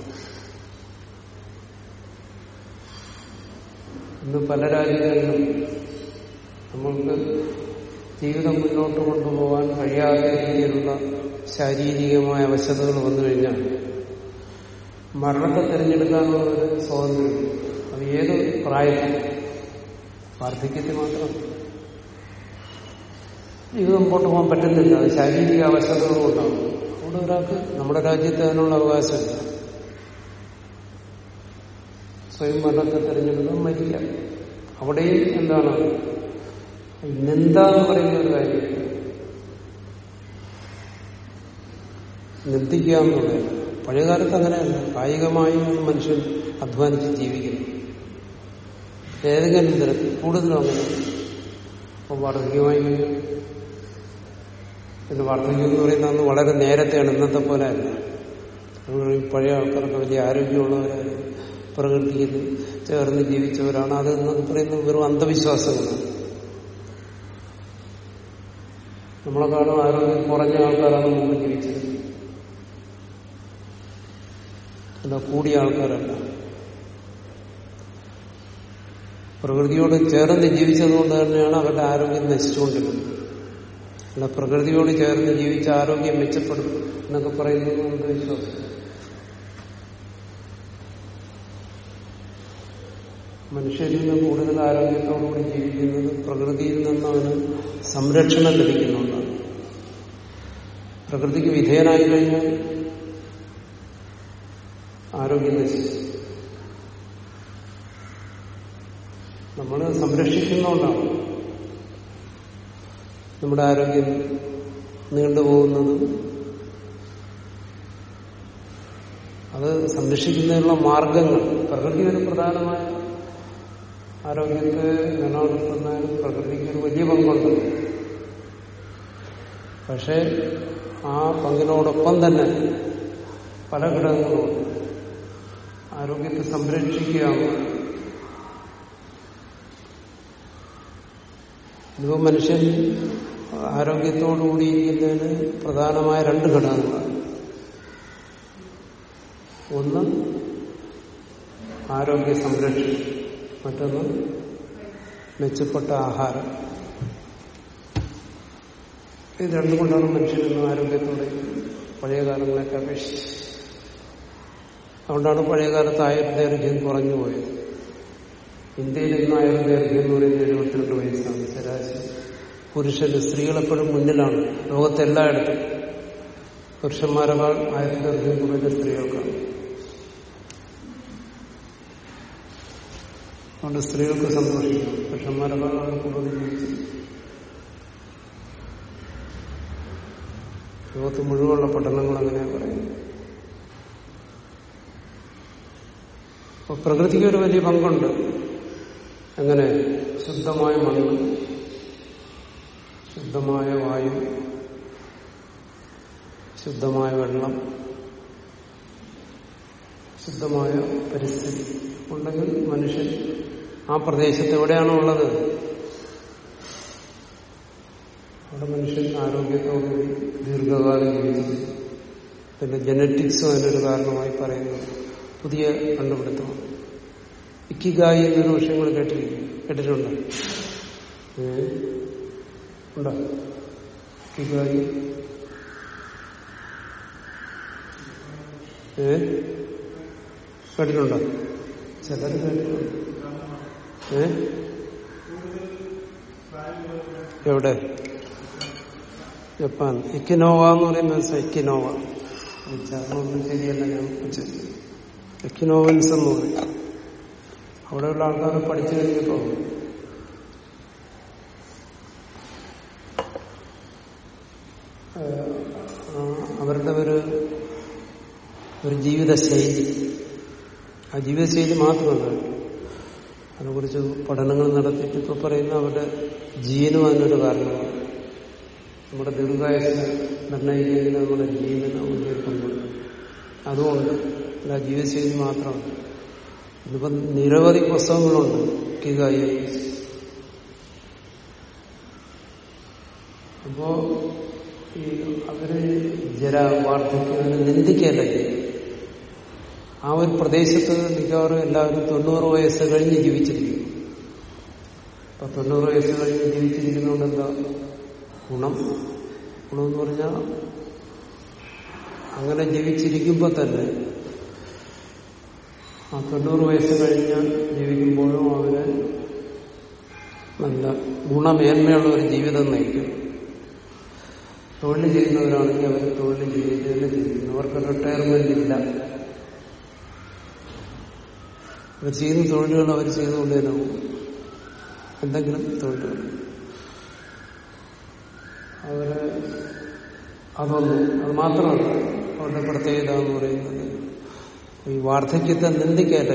ഇന്ന് പല രാജ്യങ്ങളിലും നമ്മൾക്ക് ജീവിതം മുന്നോട്ട് കൊണ്ടുപോകാൻ കഴിയാത്ത രീതിയിലുള്ള ശാരീരികമായ അവശതകൾ വന്നു കഴിഞ്ഞാൽ മരണത്തെ തിരഞ്ഞെടുക്കാനുള്ള ഒരു സ്വാതന്ത്ര്യം അത് ഏത് പ്രായത്തിൽ വാർദ്ധക്യത്തിൽ മാത്രം. ജീവിതം മുമ്പോട്ട് പോകാൻ പറ്റുന്നില്ല അത് ശാരീരിക അവശതകൾ കൊണ്ടാണ്. അതുകൊണ്ട് ഒരാൾക്ക് നമ്മുടെ രാജ്യത്ത് അതിനുള്ള അവകാശമില്ല. സ്വയം മരണത്തെ തിരഞ്ഞെടുക്കുന്നത് മരിക്കാം അവിടെയും എന്താണ്? നിന്ദ എന്ന് പറയുന്ന ഒരു കാര്യം. നിന്ദിക്കുക എന്ന് പറയുന്നത്. പഴയകാലത്ത് അങ്ങനെയല്ല. കായികമായി മനുഷ്യൻ അധ്വാനിച്ച് ജീവിക്കുന്നു. ഏതെങ്കിലും തരത്തിൽ കൂടുതലും അങ്ങനെ. അപ്പൊ വാർദ്ധക്യമായി പിന്നെ വാർദ്ധക്യം എന്ന് പറയുന്നത് അന്ന് വളരെ നേരത്തെയാണ്. ഇന്നത്തെ പോലെ അല്ല. പഴയ ആൾക്കാർക്ക് വലിയ ആരോഗ്യമുള്ളവരാണ് പ്രകൃതിയിൽ ചേർന്ന് ജീവിച്ചവരാണ്. അത് എന്നൊക്കെ പറയുന്നത് വെറും അന്ധവിശ്വാസങ്ങളാണ്. നമ്മളെക്കാളും ആരോഗ്യം കുറഞ്ഞ ആൾക്കാരാണ് മുമ്പ് ജീവിച്ചത്. അല്ല കൂടിയ ആൾക്കാരല്ല. പ്രകൃതിയോട് ചേർന്ന് ജീവിച്ചതുകൊണ്ട് തന്നെയാണ് അവരുടെ ആരോഗ്യം നശിച്ചുകൊണ്ടിരുന്നത്. അല്ല പ്രകൃതിയോട് ചേർന്ന് ജീവിച്ച ആരോഗ്യം മെച്ചപ്പെടും എന്നൊക്കെ പറയുന്നത് നമുക്ക് വിശ്വാസം. മനുഷ്യരിൽ നിന്ന് കൂടുതൽ ആരോഗ്യത്തോടുകൂടി ജീവിക്കുന്നത് പ്രകൃതിയിൽ നിന്നാണ് സംരക്ഷണം ലഭിക്കുന്നുണ്ടാണ് പ്രകൃതിക്ക് വിധേയനായി കഴിഞ്ഞാൽ ആരോഗ്യം നമ്മൾ സംരക്ഷിക്കുന്നതുകൊണ്ടാണ് നമ്മുടെ ആരോഗ്യം നീണ്ടുപോകുന്നത് അത് സംരക്ഷിക്കുന്നതിനുള്ള മാർഗങ്ങൾ. പ്രകൃതി ഒരു പ്രധാനമായ ആരോഗ്യത്തെ നിലനിർത്തുന്നതിന് പ്രകൃതിക്ക് ഒരു വലിയ പങ്കുണ്ട്. പക്ഷെ ആ പങ്കിനോടൊപ്പം തന്നെ പല ഘടകങ്ങളും ആരോഗ്യത്തെ സംരക്ഷിക്കുക ഇതിപ്പോ മനുഷ്യൻ ആരോഗ്യത്തോടുകൂടിയിരിക്കുന്നതിന് പ്രധാനമായ രണ്ട് ഘടകങ്ങളാണ്. ഒന്ന് ആരോഗ്യ സംരക്ഷണം. മറ്റൊന്ന് മെച്ചപ്പെട്ട ആഹാരം. ഇത് രണ്ടും കൊണ്ടാണ് മനുഷ്യനെന്ന് ആരോഗ്യത്തോടെ പഴയ കാലങ്ങളൊക്കെ അപേക്ഷിച്ച്. അതുകൊണ്ടാണ് പഴയകാലത്ത് ആയുർദൈർഘ്യം കുറഞ്ഞു പോയത്. ഇന്ത്യയിൽ ഇന്ന് ആയുർദൈർഘ്യം എന്ന് പറയുന്നത് എഴുപത്തിരണ്ട് വയസ്സാണ്. ശരാശരി. പുരുഷന് സ്ത്രീകളെപ്പോഴും മുന്നിലാണ്. ലോകത്തെല്ലായിടത്തും പുരുഷന്മാരെക്കാൾ ആയുർദൈർഘ്യം കുറഞ്ഞ സ്ത്രീകൾക്കാണ്. അതുകൊണ്ട് സ്ത്രീകൾക്ക് സന്തോഷിക്കണം പുരുഷന്മാരെക്കാൾ അവർ കൂടുതൽ ജീവിച്ചു ലോകത്ത് മുഴുവനുള്ള പഠനങ്ങൾ അങ്ങനെ പറയുന്നു അപ്പൊ പ്രകൃതിക്ക് ഒരു വലിയ പങ്കുണ്ട്. എങ്ങനെ? ശുദ്ധമായ മണ്ണ് ശുദ്ധമായ വായു ശുദ്ധമായ വെള്ളം ശുദ്ധമായ പരിസ്ഥിതി ഉണ്ടെങ്കിൽ മനുഷ്യൻ ആ പ്രദേശത്ത് എവിടെയാണോ ഉള്ളത്? അവിടെ മനുഷ്യൻ ആരോഗ്യത്തോടുകൂടി ദീർഘകാലം ജീവിക്കുന്നു. പിന്നെ ജനറ്റിക്സും അതിനൊരു കാരണമായി പറയുന്നു. പുതിയ കണ്ടുപിടുത്തമാണ് ഇക്കിഗായി എന്നൊരു വിഷയങ്ങൾ കേട്ടിരിക്കും കേട്ടിട്ടുണ്ട്? ഉണ്ടോ? ഇക്കിഗായി. ഏ? കേട്ടിട്ടുണ്ടോ? ചിലർ കേട്ടിട്ടുണ്ട്. ഏ? എവിടെ? ജപ്പാൻ. ഇക്കിനോവ എന്ന് പറയുന്ന ഇക്കിനോവ. ഉച്ചാരണമൊന്നും ശരിയല്ല ഞാൻ ഇക്കിനോവൻസ് എന്ന് പറയും. അവിടെയുള്ള ആൾക്കാർ പഠിച്ചു കഴിഞ്ഞപ്പോ അവരുടെ ഒരു ഒരു ജീവിതശൈലി. ആ ജീവിതശൈലി മാത്രമല്ല അതിനെക്കുറിച്ച് പഠനങ്ങൾ നടത്തിയിട്ട് ഇപ്പൊ പറയുന്ന അവരുടെ ജീനും അതിനൊരു കാരണമാണ്. നമ്മുടെ ദീർഘായുസ് നിർണയിക്കുന്നതിന് നമ്മുടെ ജീവന് പങ്കുണ്ട്. അതുകൊണ്ട് അല്ല ജീവിതശൈലി മാത്രമാണ്. ഇന്നിപ്പം നിരവധി പുസ്തകങ്ങളുണ്ട്. കികായി അപ്പോ ഈ അവർ ജര വാർദ്ധക്യം നിന്ദിക്കുകയല്ല. ആ ഒരു പ്രദേശത്ത് മിക്കവാറും എല്ലാവരും തൊണ്ണൂറ് വയസ്സ് കഴിഞ്ഞ് ജീവിച്ചിരിക്കും അപ്പൊ തൊണ്ണൂറ് വയസ്സ് കഴിഞ്ഞ് ജീവിച്ചിരിക്കുന്നതുകൊണ്ട് എന്താ ഗുണം? ഗുണമെന്ന് പറഞ്ഞാൽ അങ്ങനെ ജീവിച്ചിരിക്കുമ്പോൾ തന്നെ ആ തൊണ്ണൂറ് വയസ്സ് കഴിഞ്ഞ് ജീവിക്കുമ്പോഴും അവർ നല്ല ഗുണമേന്മയുള്ള ഒരു ജീവിതം നയിക്കും. തൊഴിൽ ചെയ്യുന്നവരാണെങ്കിൽ അവർ തൊഴിൽ ചെയ്യുന്നവർക്ക് റിട്ടയർമെന്റ് ഇല്ല. അവർ ചെയ്യുന്ന തൊഴിലുകൾ അവർ ചെയ്തുകൊണ്ട് എന്തെങ്കിലും തൊഴിലുകൾ അവർ അതൊന്നും അത് മാത്രമല്ല അവരുടെ പ്രത്യേകത എന്ന് പറയുന്നത് ഈ വാർദ്ധക്യത്തെ നിന്ദിക്കല്ല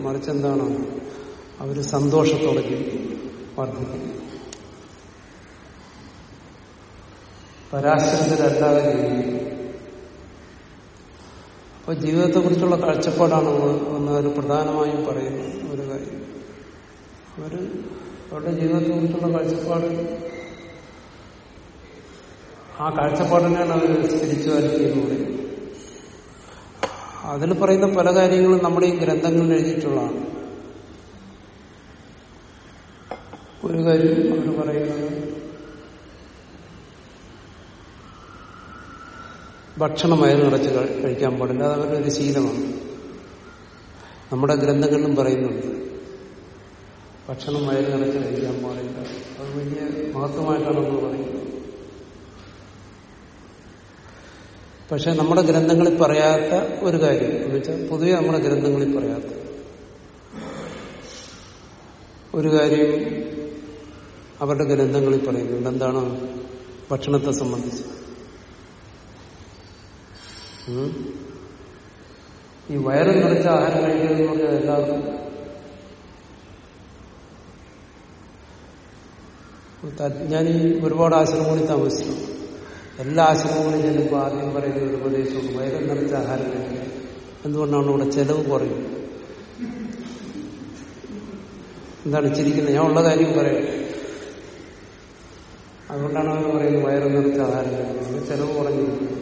മറിച്ച് എന്താണ്? അവർ സന്തോഷത്തോടെ ജീവിക്കും വാർദ്ധക്യം ജീവിക്കും. അപ്പൊ ജീവിതത്തെക്കുറിച്ചുള്ള കാഴ്ചപ്പാടാണ് ഒന്ന് അവർ പ്രധാനമായും പറയുന്നത് ഒരു കാര്യം. അവർ അവരുടെ ജീവിതത്തെക്കുറിച്ചുള്ള കാഴ്ചപ്പാട് ആ കാഴ്ചപ്പാടിനെയാണ് അവർ സ്പിരിച്വാലിറ്റി എന്ന് അതിൽ പറയുന്ന പല കാര്യങ്ങളും നമ്മുടെ ഈ ഗ്രന്ഥങ്ങളിൽ എഴുതിയിട്ടുള്ളതാണ്. ഒരു കാര്യം അവർ പറയുന്നത് ഭക്ഷണം അയൽ നിറച്ച് കഴിക്കാൻ പാടില്ല. അത് അവരുടെ ഒരു ശീലമാണ്. നമ്മുടെ ഗ്രന്ഥങ്ങളിലും പറയുന്നുണ്ട്. ഭക്ഷണം വയറ് നിറച്ച് കഴിക്കാൻ പാടില്ല. അത് വലിയ മഹത്വമായിട്ടാണ് നമ്മൾ പറയുന്നത് പക്ഷെ നമ്മുടെ ഗ്രന്ഥങ്ങളിൽ പറയാത്ത ഒരു കാര്യം എന്ന് വെച്ചാൽ പൊതുവെ നമ്മുടെ ഗ്രന്ഥങ്ങളിൽ പറയാത്ത ഒരു കാര്യം അവരുടെ ഗ്രന്ഥങ്ങളിൽ പറയുന്നുണ്ട്. എന്താണ്? ഭക്ഷണത്തെ സംബന്ധിച്ച്? ഈ വയറ് നിറച്ച ആഹാരം കഴിക്കുക എന്ന് പറഞ്ഞാൽ എല്ലാവർക്കും ഞാൻ ഈ ഒരുപാട് ആശ്രമങ്ങളിൽ താമസിച്ചു എല്ലാ ആശ്രമങ്ങളിലും ചെല്ലുമ്പോൾ ആദ്യം പറയുന്ന ഒരു ഉപദേശമുണ്ട്. വയറും നിറച്ച ആഹാരം കഴിക്കുക. എന്തുകൊണ്ടാണ് ഇവിടെ ചെലവ് കുറയും? എന്താണ് ചിരിക്കുന്നത് ഞാൻ ഉള്ള കാര്യം പറയാം. അതുകൊണ്ടാണ് അവർ പറയുന്നത് വയറും നിറച്ച ആഹാരം കഴിക്കുന്നത് ചെലവ് കുറഞ്ഞു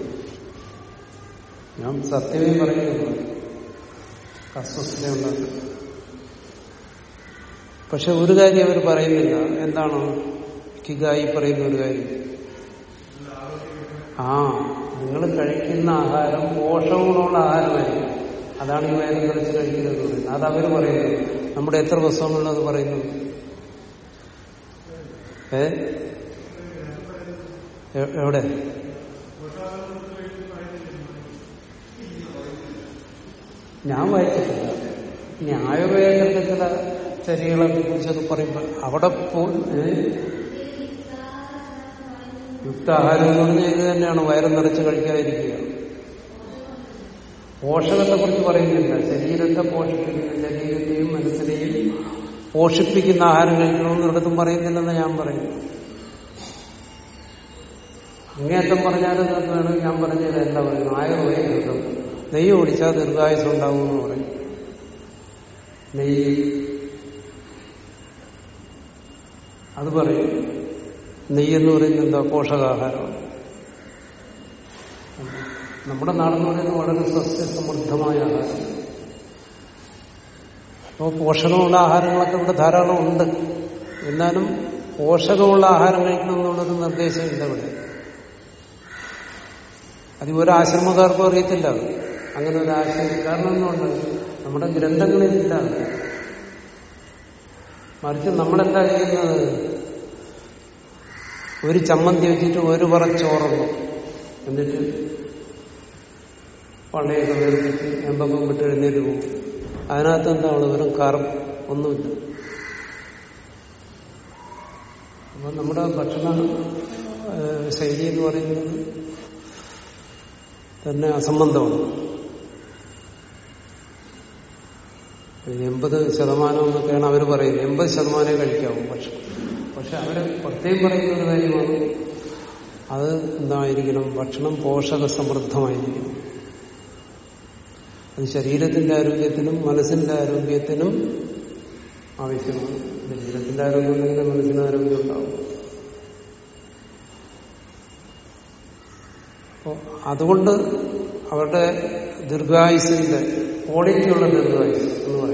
ഞാൻ സത്യമേ പറയുന്നു. അസ്വസ്ഥത പക്ഷെ ഒരു കാര്യം അവർ പറയുന്നില്ല. എന്താണ്? കിഗായി പറയുന്ന ഒരു കാര്യം. ആ നിങ്ങൾ കഴിക്കുന്ന ആഹാരം പോഷകങ്ങളുള്ള ആഹാരമായിരിക്കും. അതാണ് ഈ വയറ് കളിച്ച് കഴിക്കുന്നത് അത് അവർ പറയുന്നത്. നമ്മുടെ എത്ര പുസ്തകങ്ങളത് പറയുന്നു? ഏ? എവിടെ? ഞാൻ വായിച്ചിട്ടില്ല. ഇനി ആയുർവേദത്തിന്റെ ചില ചരികളെ കുറിച്ചൊക്കെ പറയുമ്പോൾ അവിടെ പോ? യുക്താഹാരം എന്ന് പറഞ്ഞാൽ ഇത് തന്നെയാണ്. വയറ് നിറച്ച് കഴിക്കാതിരിക്കുക. പോഷകത്തെ കുറിച്ച് പറയുന്നില്ല. ശരീരത്തെ പോഷിപ്പിക്കുന്ന ശരീരത്തെയും മനസ്സിനെയും പോഷിപ്പിക്കുന്ന ആഹാരം കഴിക്കണമെന്ന് ഒരിടത്തും പറയുന്നില്ലെന്ന് ഞാൻ പറയുന്നു. അങ്ങേറ്റം പറഞ്ഞാലും വേണമെങ്കിൽ ഞാൻ പറഞ്ഞത് എന്താ പറയുന്നത്? ആയുർവേദം. നെയ്യ് ഓടിച്ചാൽ ദീർഘായുസം ഉണ്ടാകുമെന്ന് പറയും. നെയ്യ്. അത് പറയും. നെയ്യ് എന്ന് പറയുന്നത് എന്താ? പോഷകാഹാരമാണ്. നമ്മുടെ നാടെന്ന് പറയുന്നത് വളരെ സസ്യസമൃദ്ധമായ ആഹാരം. അപ്പോൾ പോഷകമുള്ള ആഹാരങ്ങളൊക്കെ ഇവിടെ ധാരാളം ഉണ്ട്. എന്നാലും പോഷകമുള്ള ആഹാരം കഴിക്കണം എന്നുള്ളൊരു നിർദ്ദേശമില്ല ഇവിടെ. അത് ഒരു അറിയത്തില്ല. അങ്ങനെ ഒരു ആശയം. കാരണം എന്തുകൊണ്ട് നമ്മുടെ ഗ്രന്ഥങ്ങളിലില്ല. മറിച്ച് നമ്മളെന്താ ചെയ്യുന്നത്? ഒരു ചമ്മന്തി വെച്ചിട്ട് ഒരു പറ ചോറുന്നു എന്നിട്ട് പള്ളിയൊക്കെ വേർപ്പിച്ച് എമ്പപ്പം വിട്ട് എഴുന്നേറ്റ് പോകും. അതിനകത്ത് എന്താണ് വെറും കറും ഒന്നുമില്ല. അപ്പൊ നമ്മുടെ ഭക്ഷണ ശൈലി എന്ന് പറയുന്നത് തന്നെ അസംബന്ധമാണ്. എൺപത് ശതമാനം എന്നൊക്കെയാണ് അവർ പറയുന്നത്. എൺപത് ശതമാനമേ കഴിക്കാവൂ. പക്ഷെ പക്ഷെ അവർ പ്രത്യേകം പറയുന്ന ഒരു കാര്യമാണ്. അത് എന്തായിരിക്കണം? ഭക്ഷണം പോഷക സമൃദ്ധമായിരിക്കണം അത് ശരീരത്തിന്റെ ആരോഗ്യത്തിനും മനസ്സിന്റെ ആരോഗ്യത്തിനും ആവശ്യമാണ്. ശരീരത്തിന്റെ ആരോഗ്യം ഉണ്ടെങ്കിൽ മനസ്സിന് ആരോഗ്യം ഉണ്ടാവും. അപ്പോ അതുകൊണ്ട് അവരുടെ ദീർഘായുസിന്റെ ക്വാളിറ്റിയുള്ള ദീർഘായുസ് എന്ന് പറയും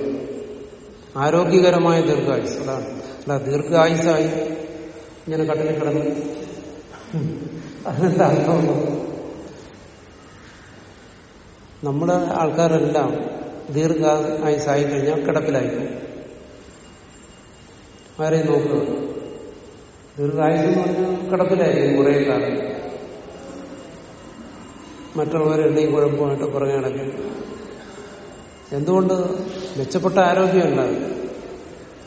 ആരോഗ്യകരമായ ദീർഘായുസ്. അതാണ് അല്ല ദീർഘായുസായി ഇങ്ങനെ കട്ടിൽ കിടന്ന്. അതിനെന്താ അർത്ഥമുള്ളത് നമ്മുടെ ആൾക്കാരെല്ലാം ദീർഘ ആയുസായി കഴിഞ്ഞാൽ കിടപ്പിലായിരിക്കും. ആരെയും നോക്കുക. ദീർഘായുസ് എന്ന് പറഞ്ഞാൽ കിടപ്പിലായിരിക്കും കുറേ കാലം. മറ്റുള്ളവരെന്തെങ്കിലും കുഴപ്പമായിട്ട് പുറകെ നടക്കും എന്തുകൊണ്ട് മെച്ചപ്പെട്ട ആരോഗ്യം ഉണ്ടാവില്ല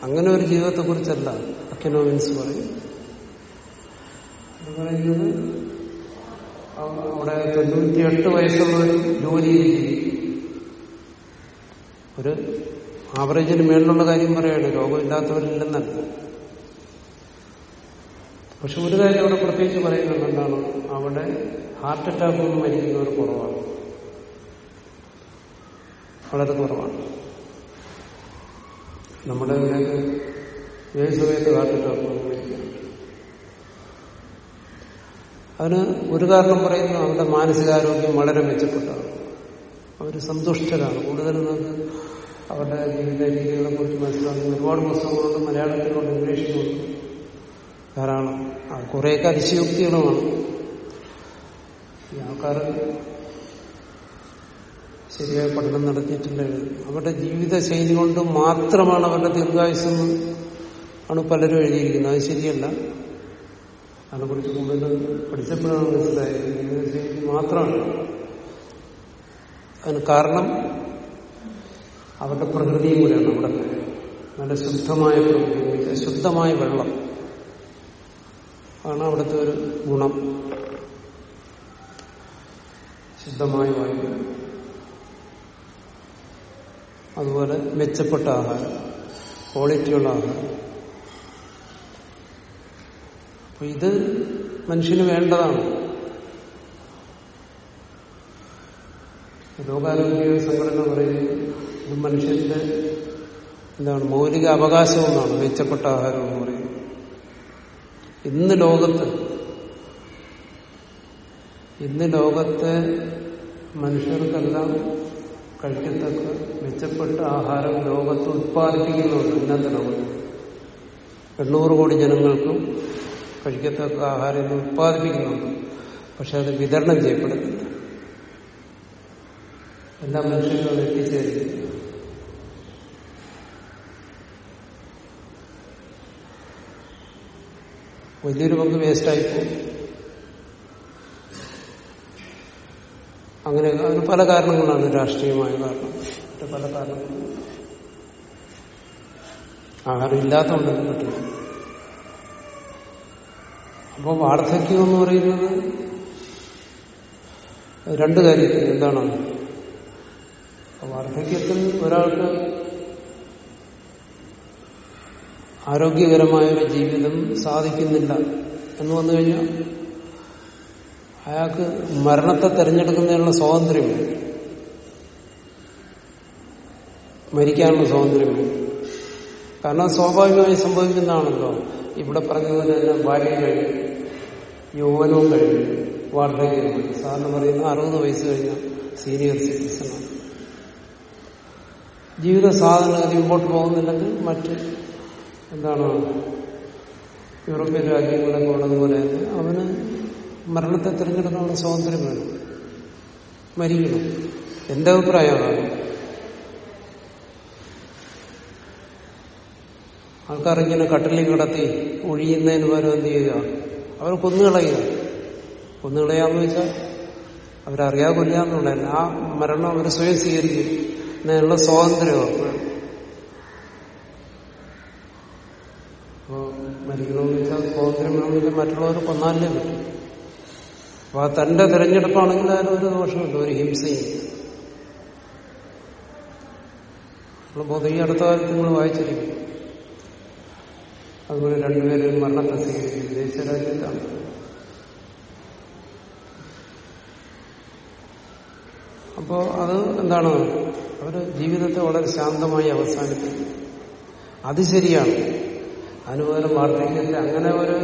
അങ്ങനെ ഒരു ജീവിതത്തെക്കുറിച്ചല്ല അക്കനോമിൻസ് പറയും. അവിടെ തൊണ്ണൂറ്റിയെട്ട് വയസ്സുള്ള ഒരു ജോലിയിൽ ജീവിക്കും. ഒരു ആവറേജിന് മേളിലുള്ള കാര്യം പറയാണ് രോഗമില്ലാത്തവരില്ലെന്നല്ല. പക്ഷെ ഒരു കാര്യം അവിടെ പ്രത്യേകിച്ച് പറയുന്നത് എന്താണ്? അവിടെ ഹാർട്ട് അറ്റാക്ക് കൊണ്ട് മരിക്കുന്നവർ കുറവാണ്. വളരെ കുറവാണ്. നമ്മുടെ ഇവിടെയൊക്കെ ഏത് സമയത്ത് ഹാർട്ട് അവന് ഒരു കാരണം പറയുന്നു അവരുടെ മാനസികാരോഗ്യം വളരെ മെച്ചപ്പെട്ടതാണ്. അവർ സന്തുഷ്ടരാണ്. കൂടുതലും നമുക്ക് അവരുടെ ജീവിത രീതികളെ കുറിച്ച് മനസ്സിലാക്കുന്ന ഒരുപാട് പുസ്തകങ്ങളുണ്ട് മലയാളത്തിലുണ്ട് ഇംഗ്ലീഷിലുണ്ട് ധാരാളം. കുറേയൊക്കെ അതിശയോക്തികളുമാണ്. ഈ ആൾക്കാർ ശരിയായ പഠനം നടത്തിയിട്ടില്ല. അവരുടെ ജീവിതശൈലി കൊണ്ട് മാത്രമാണ് അവരുടെ ദീർഘായുസെന്ന് ആണ് പലരും എഴുതിയിരിക്കുന്നത്. അത് ശരിയല്ല. അതിനെക്കുറിച്ച് കൂടുതൽ പഠിച്ചപ്പോഴാണ് മനസ്സിലായത്. ജീവിത ശൈലി മാത്രമാണ്. അതിന് കാരണം അവരുടെ പ്രകൃതിയും കൂടെയാണ് അവിടെ നല്ല ശുദ്ധമായ പ്രകൃതി ശുദ്ധമായ വെള്ളം. ആണ് അവിടുത്തെ ഒരു ഗുണം. ശുദ്ധമായ വായു. അതുപോലെ മെച്ചപ്പെട്ട ആഹാരം ക്വാളിറ്റിയുള്ള ആഹാരം. അപ്പൊ ഇത് മനുഷ്യന് വേണ്ടതാണ്. ലോകാരോഗ്യ സംഘടന പറയുന്നത് ഇത് മനുഷ്യന്റെ എന്താണ് മൗലിക അവകാശം മെച്ചപ്പെട്ട ആഹാരം എന്ന് പറയുന്നത്. ഇന്ന് ലോകത്ത് ഇന്ന് ലോകത്തെ മനുഷ്യർക്കെല്ലാം കഴിക്കത്തക്ക മെച്ചപ്പെട്ട ആഹാരം ലോകത്ത് ഉത്പാദിപ്പിക്കുന്നുണ്ട് ഇന്നത്തെ ലോകത്ത് എണ്ണൂറ് കോടി ജനങ്ങൾക്കും കഴിക്കത്തക്ക ആഹാരം ഉത്പാദിപ്പിക്കുന്നുണ്ട്. പക്ഷെ അത് വിതരണം ചെയ്യപ്പെടുന്നില്ല എല്ലാ മനുഷ്യരും അത് എത്തിച്ചേരുന്നു വലിയൊരു പങ്ക് വേസ്റ്റായി പോകും അങ്ങനെ അതിന് പല കാരണങ്ങളാണ് രാഷ്ട്രീയമായ കാരണം. പല കാരണങ്ങളും. ആഹാരം ഇല്ലാത്തതുകൊണ്ടൊന്നും പറ്റില്ല. അപ്പോൾ വാർദ്ധക്യം എന്ന് പറയുന്നത് രണ്ട് കാര്യത്തിൽ എന്താണ് വാർദ്ധക്യത്തിൽ ഒരാൾക്ക് ആരോഗ്യകരമായ ഒരു ജീവിതം സാധിക്കുന്നില്ല എന്ന് വന്നു കഴിഞ്ഞാൽ അയാൾക്ക് മരണത്തെ തെരഞ്ഞെടുക്കുന്നതിനുള്ള സ്വാതന്ത്ര്യമില്ല മരിക്കാനുള്ള സ്വാതന്ത്ര്യമില്ല കാരണം സ്വാഭാവികമായി സംഭവിക്കുന്നതാണല്ലോ. ഇവിടെ പറഞ്ഞതുപോലെ തന്നെ ബാല്യം കഴിഞ്ഞു. യൗവനവും കഴിഞ്ഞു. വാർദ്ധക്യം കഴിഞ്ഞു. സാറിന് പറയുന്ന അറുപത് വയസ്സ് കഴിഞ്ഞ സീനിയർ സിറ്റിസണാണ് ജീവിത സാധനഗതി മുമ്പോട്ട് പോകുന്നില്ലെങ്കിൽ മറ്റ് എന്താണ്? യൂറോപ്യൻ രാജ്യങ്ങളൊക്കെ ഉള്ളതുപോലെ തന്നെ അവന് മരണത്തെ തിരഞ്ഞെടുക്കാനുള്ള സ്വാതന്ത്ര്യം വേണം മരിക്കണം. എന്റെ അഭിപ്രായമാണ് ആൾക്കാർ ഇങ്ങനെ കട്ടിലിൽ കിടത്തി ഒഴിയുന്നതിന് പകരം എന്ത് ചെയ്യുക? അവർ കൊന്നുകളയുക. കൊന്നുകളയാന്ന് വെച്ചാൽ അവരറിയാ കൊല്ലാന്നുള്ളതല്ല ആ മരണം അവർ സ്വയം സ്വീകരിക്കും എന്നതിനുള്ള സ്വാതന്ത്ര്യം അപ്പോൾ മരിക്കണമെന്ന് വെച്ചാൽ സ്വാതന്ത്ര്യം വേണമെങ്കിൽ മറ്റുള്ളവർ കൊന്നാലേ പറ്റും. അപ്പൊ തന്റെ തിരഞ്ഞെടുപ്പാണെങ്കിൽ ഒരു ദോഷമില്ല ഒരു ഹിംസയും നമ്മൾ പൊതുവെ അടുത്ത കാലത്ത് നിങ്ങൾ വായിച്ചിരിക്കും. അതുപോലെ രണ്ടുപേരും മരണത്തെ സ്വീകരിക്കും വിദേശ രാജ്യത്താണ്. അപ്പോ അത് എന്താണ്? അവർ ജീവിതത്തെ വളരെ ശാന്തമായി അവസാനിപ്പിക്കും അത് ശരിയാണ്. അതിനുപകരം വാർദ്ധക്യത്തെ അങ്ങനെ ഒരു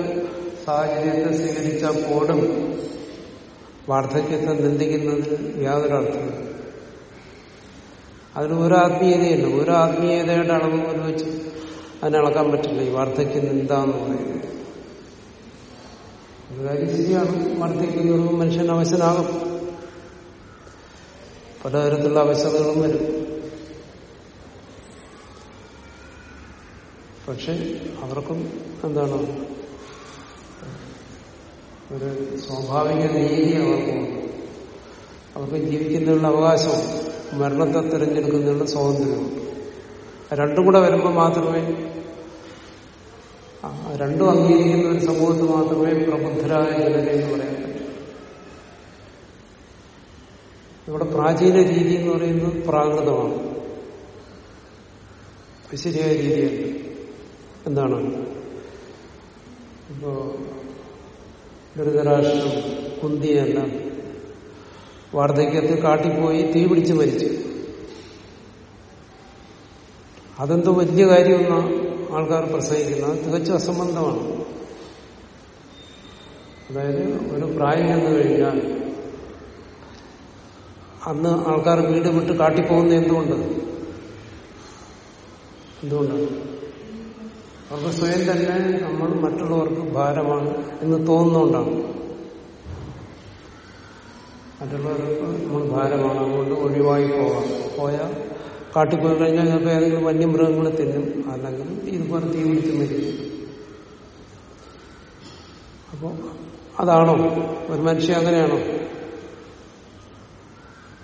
സാഹചര്യത്തെ സ്വീകരിച്ചാൽ പോലും വാർദ്ധക്യത്തെ നിന്ദിക്കുന്നതിന് യാതൊരു അർത്ഥമില്ല അതിന് ഒരു ആത്മീയതയല്ല ഒരു ആത്മീയതയുടെ അളവ് പോലും വെച്ച് അതിനളക്കാൻ പറ്റില്ല. ഈ വാർദ്ധക്യം എന്താന്ന് പറയുന്നത്. ഒരു കാര്യം ശരിയാണ്. വാർദ്ധക്യം മനുഷ്യൻ അവശനാകും. പലതരത്തിലുള്ള അവശതകളും വരും. പക്ഷെ അവർക്കും എന്താണ് ഒരു സ്വാഭാവിക നീതി അവർക്ക് അവർക്ക് ജീവിക്കുന്നതിനുള്ള അവകാശവും മരണത്തെ തിരഞ്ഞെടുക്കുന്നതിനുള്ള സ്വാതന്ത്ര്യമുണ്ട് രണ്ടും കൂടെ വരുമ്പോൾ മാത്രമേ രണ്ടും അംഗീകരിക്കുന്ന ഒരു സമൂഹത്ത് മാത്രമേ പ്രബുദ്ധരായ ജനത എന്ന് പറയാൻ പറ്റും. ഇവിടെ പ്രാചീന രീതി എന്ന് പറയുന്നത് പ്രാകൃതമാണ്. ശരിയായ രീതിയല്ല. എന്താണ്? ഇപ്പോ ധൃതരാഷ്ട്രം കുന്തിയല്ല വാർദ്ധക്യത്തിൽ കാട്ടിപ്പോയി തീ പിടിച്ച് മരിച്ചു. അതെന്തോ വലിയ കാര്യമെന്ന ആൾക്കാർ പ്രസംഗിക്കുന്നത്. അത് തികച്ചും അസംബന്ധമാണ്. അതായത് ഒരു പ്രായം ചെന്ന് കഴിഞ്ഞാൽ അന്ന് ആൾക്കാർ വീട് വിട്ട് കാട്ടിപ്പോകുന്ന എന്തുകൊണ്ട്? എന്തുകൊണ്ടാണ്? അവർക്ക് സ്വയം തന്നെ നമ്മൾ മറ്റുള്ളവർക്ക് ഭാരമാണ് എന്ന് തോന്നുന്നുകൊണ്ടാണ് മറ്റുള്ളവർക്ക് നമ്മൾ ഭാരമാണ്. അതുകൊണ്ട് ഒഴിവായി പോകാം പോയാൽ കാട്ടിപ്പോയി കഴിഞ്ഞാൽ ചിലപ്പോൾ ഏതെങ്കിലും വന്യമൃഗങ്ങളെ തിന്നും. അല്ലെങ്കിൽ ഇതുപോലെ തീ പിടിച്ച് മരിക്കും. അപ്പോൾ അതാണോ? ഒരു മനുഷ്യൻ അങ്ങനെയാണോ?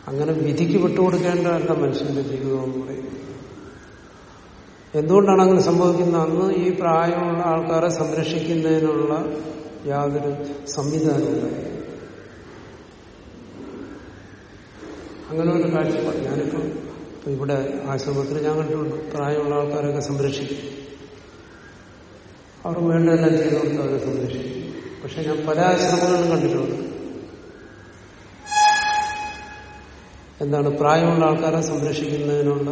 അങ്ങനെ വിധിക്ക് വിട്ടുകൊടുക്കേണ്ടതല്ല മനുഷ്യന്റെ ജീവിതം എന്ന് പറയുന്നത്. എന്തുകൊണ്ടാണ് അങ്ങനെ സംഭവിക്കുന്നത് അന്ന് ഈ പ്രായമുള്ള ആൾക്കാരെ സംരക്ഷിക്കുന്നതിനുള്ള യാതൊരു സംവിധാനമില്ല അങ്ങനെ ഒരു കാഴ്ചപ്പാട് ഞാനിപ്പോ ഇവിടെ ആശ്രമത്തിൽ ഞാൻ കണ്ടിട്ടുണ്ട്. പ്രായമുള്ള ആൾക്കാരൊക്കെ സംരക്ഷിക്കും. അവർ വേണ്ടതെല്ലാം ചെയ്തു കൊടുത്ത് അവരെ സംരക്ഷിക്കും. പക്ഷെ ഞാൻ പല ആശ്രമങ്ങളും കണ്ടിട്ടുണ്ട്. എന്താണ് പ്രായമുള്ള ആൾക്കാരെ സംരക്ഷിക്കുന്നതിനുള്ള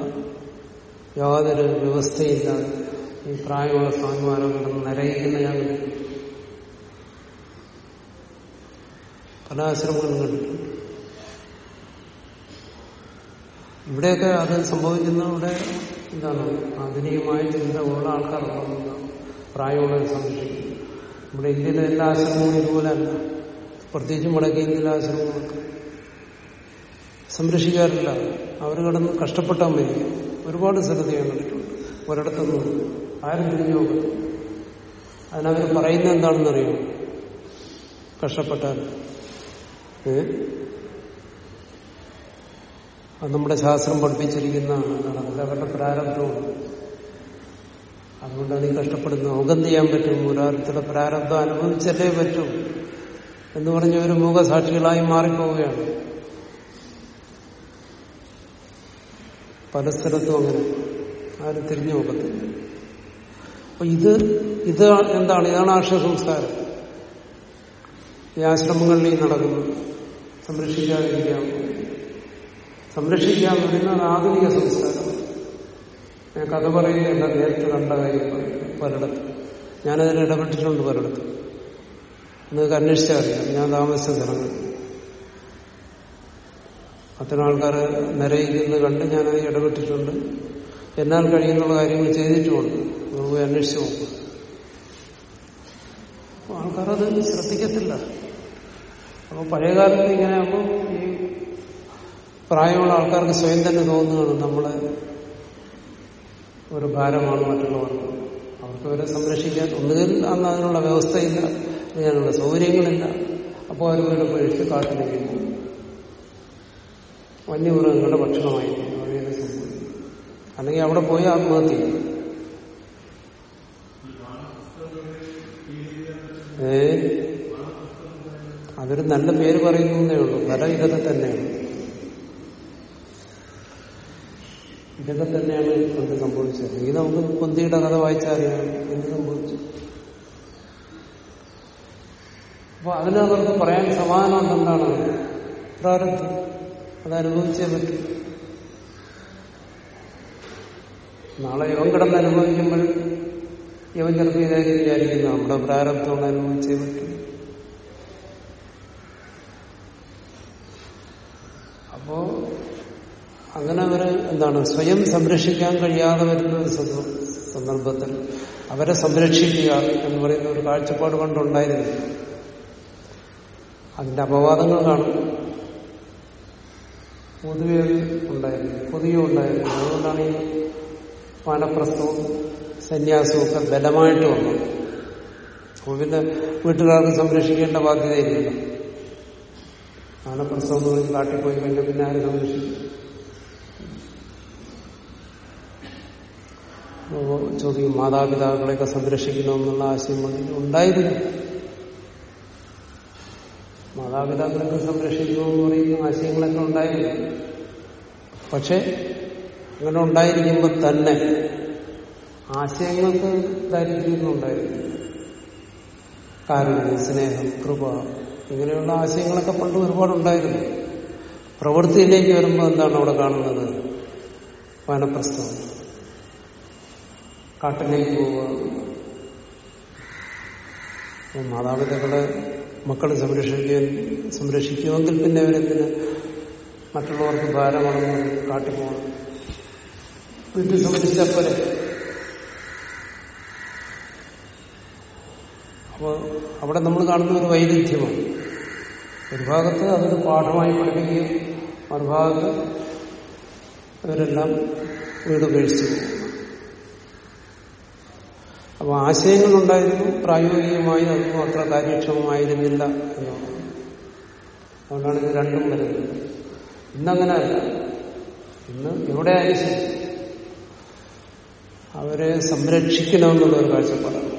യാതൊരു വ്യവസ്ഥയില്ലാതെ ഈ പ്രായമുള്ള സ്വാമിമാരെ കിടന്ന് നിരയിക്കുന്ന ഞാൻ പല ആശ്രമങ്ങളും കണ്ടിട്ടുണ്ട്. ഇവിടെയൊക്കെ അത് സംഭവിക്കുന്ന ഇവിടെ എന്താണ് ആധുനികമായ ചിന്ത ഉള്ള ആൾക്കാരുള്ള പ്രായമുള്ളവരെ സംരക്ഷിക്കും നമ്മുടെ ഇന്ത്യയിലെ എല്ലാ ആശ്രമങ്ങളും ഇതുപോലെ അല്ല. പ്രത്യേകിച്ചും വടക്കേ ഇന്ത്യയിലെ ആശ്രമങ്ങളൊക്കെ സംരക്ഷിക്കാറില്ല. അവർ കടന്ന് കഷ്ടപ്പെട്ടാൽ മതി. ഒരുപാട് സ്ഥലത്ത് ഞാൻ കണ്ടിട്ടുണ്ട്. ഒരിടത്തുനിന്ന് ആരും നോക്കും അതിനവർ പറയുന്നത് എന്താണെന്നറിയോ? കഷ്ടപ്പെട്ടാൽ. ഏ? നമ്മുടെ ശാസ്ത്രം പഠിപ്പിച്ചിരിക്കുന്ന അവരുടെ പ്രാരബ്ധമാണ് അതുകൊണ്ടാണ് ഈ കഷ്ടപ്പെടുന്നത്. മുഖം ചെയ്യാൻ പറ്റും. ഒരാളുടെ പ്രാരബ്ധം അനുഭവിച്ചല്ലേ പറ്റും. എന്ന് പറഞ്ഞ ഒരു മുഖസാക്ഷികളായി മാറിപ്പോവുകയാണ്. പല സ്ഥലത്തും അങ്ങനെ. ആരും തിരിഞ്ഞു നോക്കത്തില്ല അപ്പൊ ഇത് ഇത് എന്താണ്? ഇതാണ് ആക്ഷ സംസ്കാരം ഈ ആശ്രമങ്ങളിൽ ഈ നടക്കുന്നത്. സംരക്ഷിക്കാതിരിക്കാം സംരക്ഷിക്കുക എന്ന് പറയുന്നത് ആധുനിക സംസ്കാരം ഞാൻ കഥ പറയുകയല്ല നേരത്തെ കണ്ട കാര്യം പലയിടത്ത് ഞാനതിൽ ഇടപെട്ടിട്ടുണ്ട് പലയിടത്തും നിങ്ങൾക്ക് അന്വേഷിച്ചറിയാം ഞാൻ താമസിച്ച സ്ഥലങ്ങൾ അത്തരം ആൾക്കാർ നിരയിക്കുന്നത് കണ്ട് ഞാനത് ഇടപെട്ടിട്ടുണ്ട്. എന്നാൽ കഴിയുന്നുള്ള കാര്യങ്ങൾ ചെയ്തിട്ടുമുണ്ട്. പോയി അന്വേഷിച്ചു നോക്കും. ആൾക്കാരത് ശ്രദ്ധിക്കത്തില്ല. അപ്പൊ പഴയകാലത്ത് ഇങ്ങനെ ആകുമ്പോൾ ഈ പ്രായമുള്ള ആൾക്കാർക്ക് സ്വയം തന്നെ തോന്നുകയാണ് നമ്മളെ ഒരു ഭാരമാണ് മറ്റുള്ളവർക്ക് അവർക്ക് അവരെ സംരക്ഷിക്കാൻ ഒന്നുകിൽ അന്ന് അതിനുള്ള വ്യവസ്ഥയില്ല അതിനുള്ള സൗകര്യങ്ങളില്ല. അപ്പോൾ അവർ വീട് പഴിച്ച് കാട്ടിലേക്ക് പോകും. വന്യമൃഗങ്ങളുടെ ഭക്ഷണമായിരിക്കും. അവരെ സംഭവിക്കും. അല്ലെങ്കിൽ അവിടെ പോയി ആത്മഹത്യ ചെയ്യും. ഏ? അതൊരു നല്ല പേര് പറയുന്നേ ഉള്ളൂ. കല ഇതൊക്കെ തന്നെയാണ്. ഇതൊക്കെ തന്നെയാണ് എന്ത് സംഭവിച്ചത്? ഇത് നമുക്ക് കുന്തിയുടെ കഥ വായിച്ചറിയാം എന്ത് സംഭവിച്ചു? അപ്പൊ അതിനകത്ത് പറയാൻ സമാധാനം എന്താണ്? പ്രാരബ്ധം. അത് അനുഭവിച്ചേ പറ്റും. നാളെ യോഗം കിടന്ന് അനുഭവിക്കുമ്പോൾ യവൻ ചെറുപ്പീതായി വിചാരിക്കുന്നു. നമ്മുടെ പ്രാരബ്ധം അനുഭവിച്ചേ പറ്റും. അപ്പോ അങ്ങനെ അവർ എന്താണ്? സ്വയം സംരക്ഷിക്കാൻ കഴിയാതെ വരുന്ന ഒരു സന്ദർഭത്തിൽ അവരെ സംരക്ഷിക്കുക എന്ന് പറയുന്ന ഒരു കാഴ്ചപ്പാട് കണ്ടുണ്ടായിരുന്നു അതിന്റെ അപവാദങ്ങൾ കാണും. പൊതുവെ ഉണ്ടായിരുന്നു. പൊതുവെ ഉണ്ടായിരുന്നു. അതുകൊണ്ടാണ് ഈ വാനപ്രസ്ഥവും സന്യാസവും ഒക്കെ ബലമായിട്ട് വന്നത്. അപ്പോൾ പിന്നെ വീട്ടുകാർക്ക് സംരക്ഷിക്കേണ്ട ബാധ്യതയില്ല വാനപ്രസ്ഥം എന്ന് പറഞ്ഞ് കാട്ടിപ്പോയി കഴിഞ്ഞാൽ പിന്നെ ആരും സംരക്ഷിക്കും? ചോദിക്കും മാതാപിതാക്കളെയൊക്കെ സംരക്ഷിക്കണമെന്നുള്ള ആശയം ഉണ്ടായിരുന്നു മാതാപിതാക്കളൊക്കെ സംരക്ഷിക്കണമെന്ന് പറയുന്ന ആശയങ്ങളൊക്കെ ഉണ്ടായിരുന്നു പക്ഷെ അങ്ങനെ ഉണ്ടായിരിക്കുമ്പോൾ തന്നെ ആശയങ്ങൾക്ക് ദാരിദ്ര്യമൊന്നുണ്ടായിരുന്നു കാരണം സ്നേഹം കൃപ ഇങ്ങനെയുള്ള ആശയങ്ങളൊക്കെ പണ്ട് ഒരുപാടുണ്ടായിരുന്നു. പ്രവൃത്തിയിലേക്ക് വരുമ്പോൾ എന്താണ് അവിടെ കാണുന്നത്? വനപ്രസ്ഥം. കാട്ടിലേക്ക് പോവുക. മാതാപിതാക്കളെ മക്കളെ സംരക്ഷിക്കാൻ സംരക്ഷിക്കുമെങ്കിൽ പിന്നെ അവരെന്തിന് മറ്റുള്ളവർക്ക് ഭാരമാണെന്ന് കാട്ടിപ്പോകണം. പോകണം വീട്ടിൽ സംരക്ഷിച്ചപ്പോലെ അപ്പോൾ അവിടെ നമ്മൾ കാണുന്ന ഒരു വൈരുദ്ധ്യമാണ്. ഒരു ഭാഗത്ത് അതൊരു പാഠമായി പഠിപ്പിക്കുകയും മറുഭാഗത്ത് അവരെല്ലാം വീട് ഉപേക്ഷിച്ചു പോകും ആശയങ്ങൾ ഉണ്ടായിരുന്നു പ്രായോഗികമായി അതൊന്നും അത്ര കാര്യക്ഷമമായിരുന്നില്ല എന്നുള്ളത് അതുകൊണ്ടാണ് ഇത് രണ്ടും വരുന്നത്. ഇന്നങ്ങനെ അല്ല. ഇന്ന് എവിടെ ആയാലും അവരെ സംരക്ഷിക്കണമെന്നുള്ള ഒരു കാഴ്ചപ്പാടാണ്.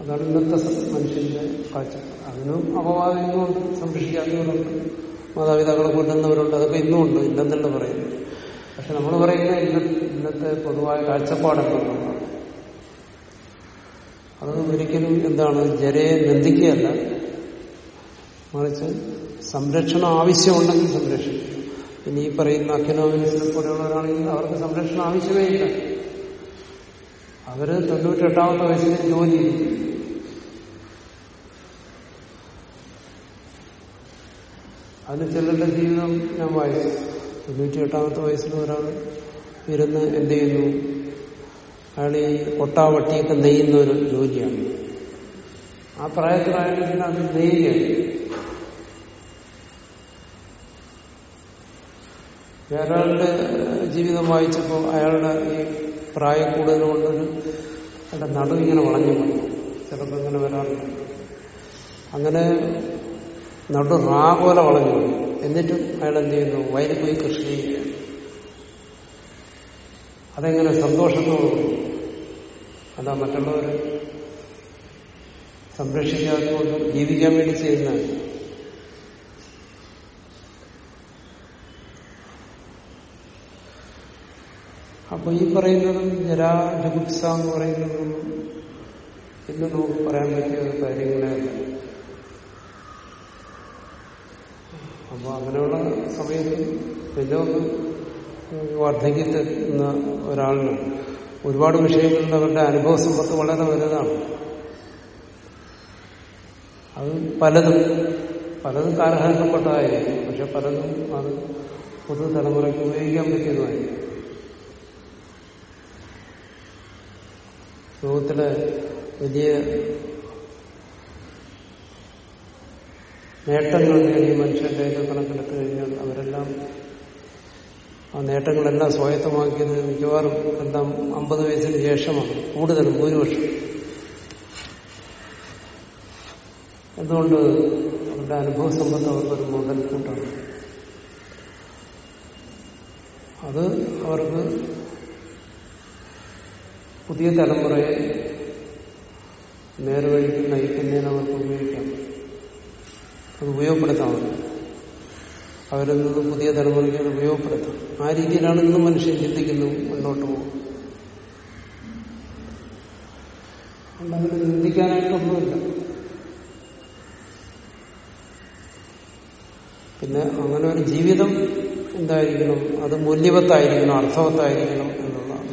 അതാണ് ഇന്നത്തെ മനുഷ്യന്റെ കാഴ്ചപ്പാട് അതിനും അപവാദങ്ങളുണ്ട് സംരക്ഷിക്കാത്തവരുണ്ട്. മാതാപിതാക്കളെ കൊല്ലുന്നവരുണ്ട് അതൊക്കെ ഇന്നും ഉണ്ട് ഇല്ലെന്നല്ല പറയുന്നത്. പക്ഷെ നമ്മൾ പറയുന്ന ഇന്ന ഇന്നത്തെ പൊതുവായ കാഴ്ചപ്പാടെന്നുള്ളതാണ് അത് ഒരിക്കലും എന്താണ് ജരയെ നിന്ദിക്കുകയല്ല. മറിച്ച് സംരക്ഷണം ആവശ്യമുണ്ടെങ്കിൽ സംരക്ഷിക്കും. ഇനി ഈ പറയുന്ന അഖിലോമിനിസിനെ പോലെയുള്ളവരാണെങ്കിൽ അവർക്ക് സംരക്ഷണം ആവശ്യമേ ഇല്ല. അവർ തൊണ്ണൂറ്റെട്ടാമത്തെ വയസ്സിൽ ജോലി അതിന് ചിലരുടെ ജീവിതം ഞാൻ വായിച്ചു. തൊണ്ണൂറ്റി എട്ടാമത്തെ വയസ്സിൽ ഒരാൾ ഇരുന്ന് എന്ത് ചെയ്യുന്നു? അയാൾ ഈ കൊട്ടാവട്ടിയൊക്കെ നെയ്യുന്ന ഒരു ജോലിയാണ്. ആ പ്രായത്തിലായാലും അത് നെയ്യുകയാണ്. വേറൊരാളുടെ ജീവിതം വായിച്ചപ്പോൾ അയാളുടെ ഈ പ്രായം കൂടുതൽ കൊണ്ടൊരു അയാളുടെ നടു ഇങ്ങനെ വളഞ്ഞു പോയി. ചിലപ്പോൾ ഇങ്ങനെ വരാറുണ്ട്. അങ്ങനെ നടു റാ പോലെ വളഞ്ഞു പോയി. എന്നിട്ടും അയാൾ എന്ത് ചെയ്യുന്നു? വയലിൽ പോയി കൃഷി ചെയ്യുകയാണ്. അതെങ്ങനെ സന്തോഷത്തോടുകൂടി അതാ മറ്റുള്ളവര് സംരക്ഷിക്കാത്തതുകൊണ്ട് ജീവിക്കാൻ വേണ്ടി ചെയ്യുന്ന അപ്പൊ ഈ പറയുന്നതും ജരാജുഗുപ്സ എന്ന് പറയുന്നതും ഇന്ന് നമുക്ക് പറയാൻ പറ്റിയ കാര്യങ്ങളല്ല അപ്പൊ അങ്ങനെയുള്ള സമയത്ത് പിന്നെ ഒന്ന് വാർദ്ധക്യത്തെത്തുന്ന ഒരാളിന് ഒരുപാട് വിഷയങ്ങളിൽ അവരുടെ അനുഭവ സമ്പത്ത് വളരെ വലുതാണ്. അത് പലതും പലതും കാലഹരണപ്പെട്ടതായിരിക്കും. പക്ഷെ പലതും അത് പുതുതലമുറയ്ക്ക് ഉപയോഗിക്കാൻ പറ്റിയതുമായിരിക്കും. ലോകത്തിലെ വലിയ നേട്ടങ്ങൾ നേടിയ മനുഷ്യരുടെയൊക്കെ കണക്കെടുത്തു കഴിഞ്ഞാൽ അവരെല്ലാം ആ നേട്ടങ്ങളെല്ലാം സ്വായത്തമാക്കിയത് മിക്കവാറും എല്ലാം അമ്പത് വയസ്സിന് ശേഷമാണ് കൂടുതലും ഭൂരിപക്ഷം. എന്തുകൊണ്ട് അവരുടെ അനുഭവ സമ്പത്ത് അവർക്കൊരു മുതൽക്കൂട്ടാണ് അത് അവർക്ക് പുതിയ തലമുറയെ നേർവഴിക്ക് നയിക്കുന്നതിന് അവർക്ക് ഉപയോഗിക്കാം. അത് ഉപയോഗപ്പെടുത്താം അവരിൽ നിന്ന് പുതിയ തലമുറയ്ക്ക് ഉപയോഗപ്പെടുത്തും. ആ രീതിയിലാണ് ഇന്ന് മനുഷ്യൻ ചിന്തിക്കുന്നത് മുന്നോട്ട് പോകും. അങ്ങനെ ചിന്തിക്കാനായിട്ടൊന്നുമില്ല പിന്നെ അങ്ങനെ ഒരു ജീവിതം എന്തായിരിക്കണം? അത് മൂല്യവത്തായിരിക്കണം അർത്ഥവത്തായിരിക്കണം എന്നുള്ളതാണ്.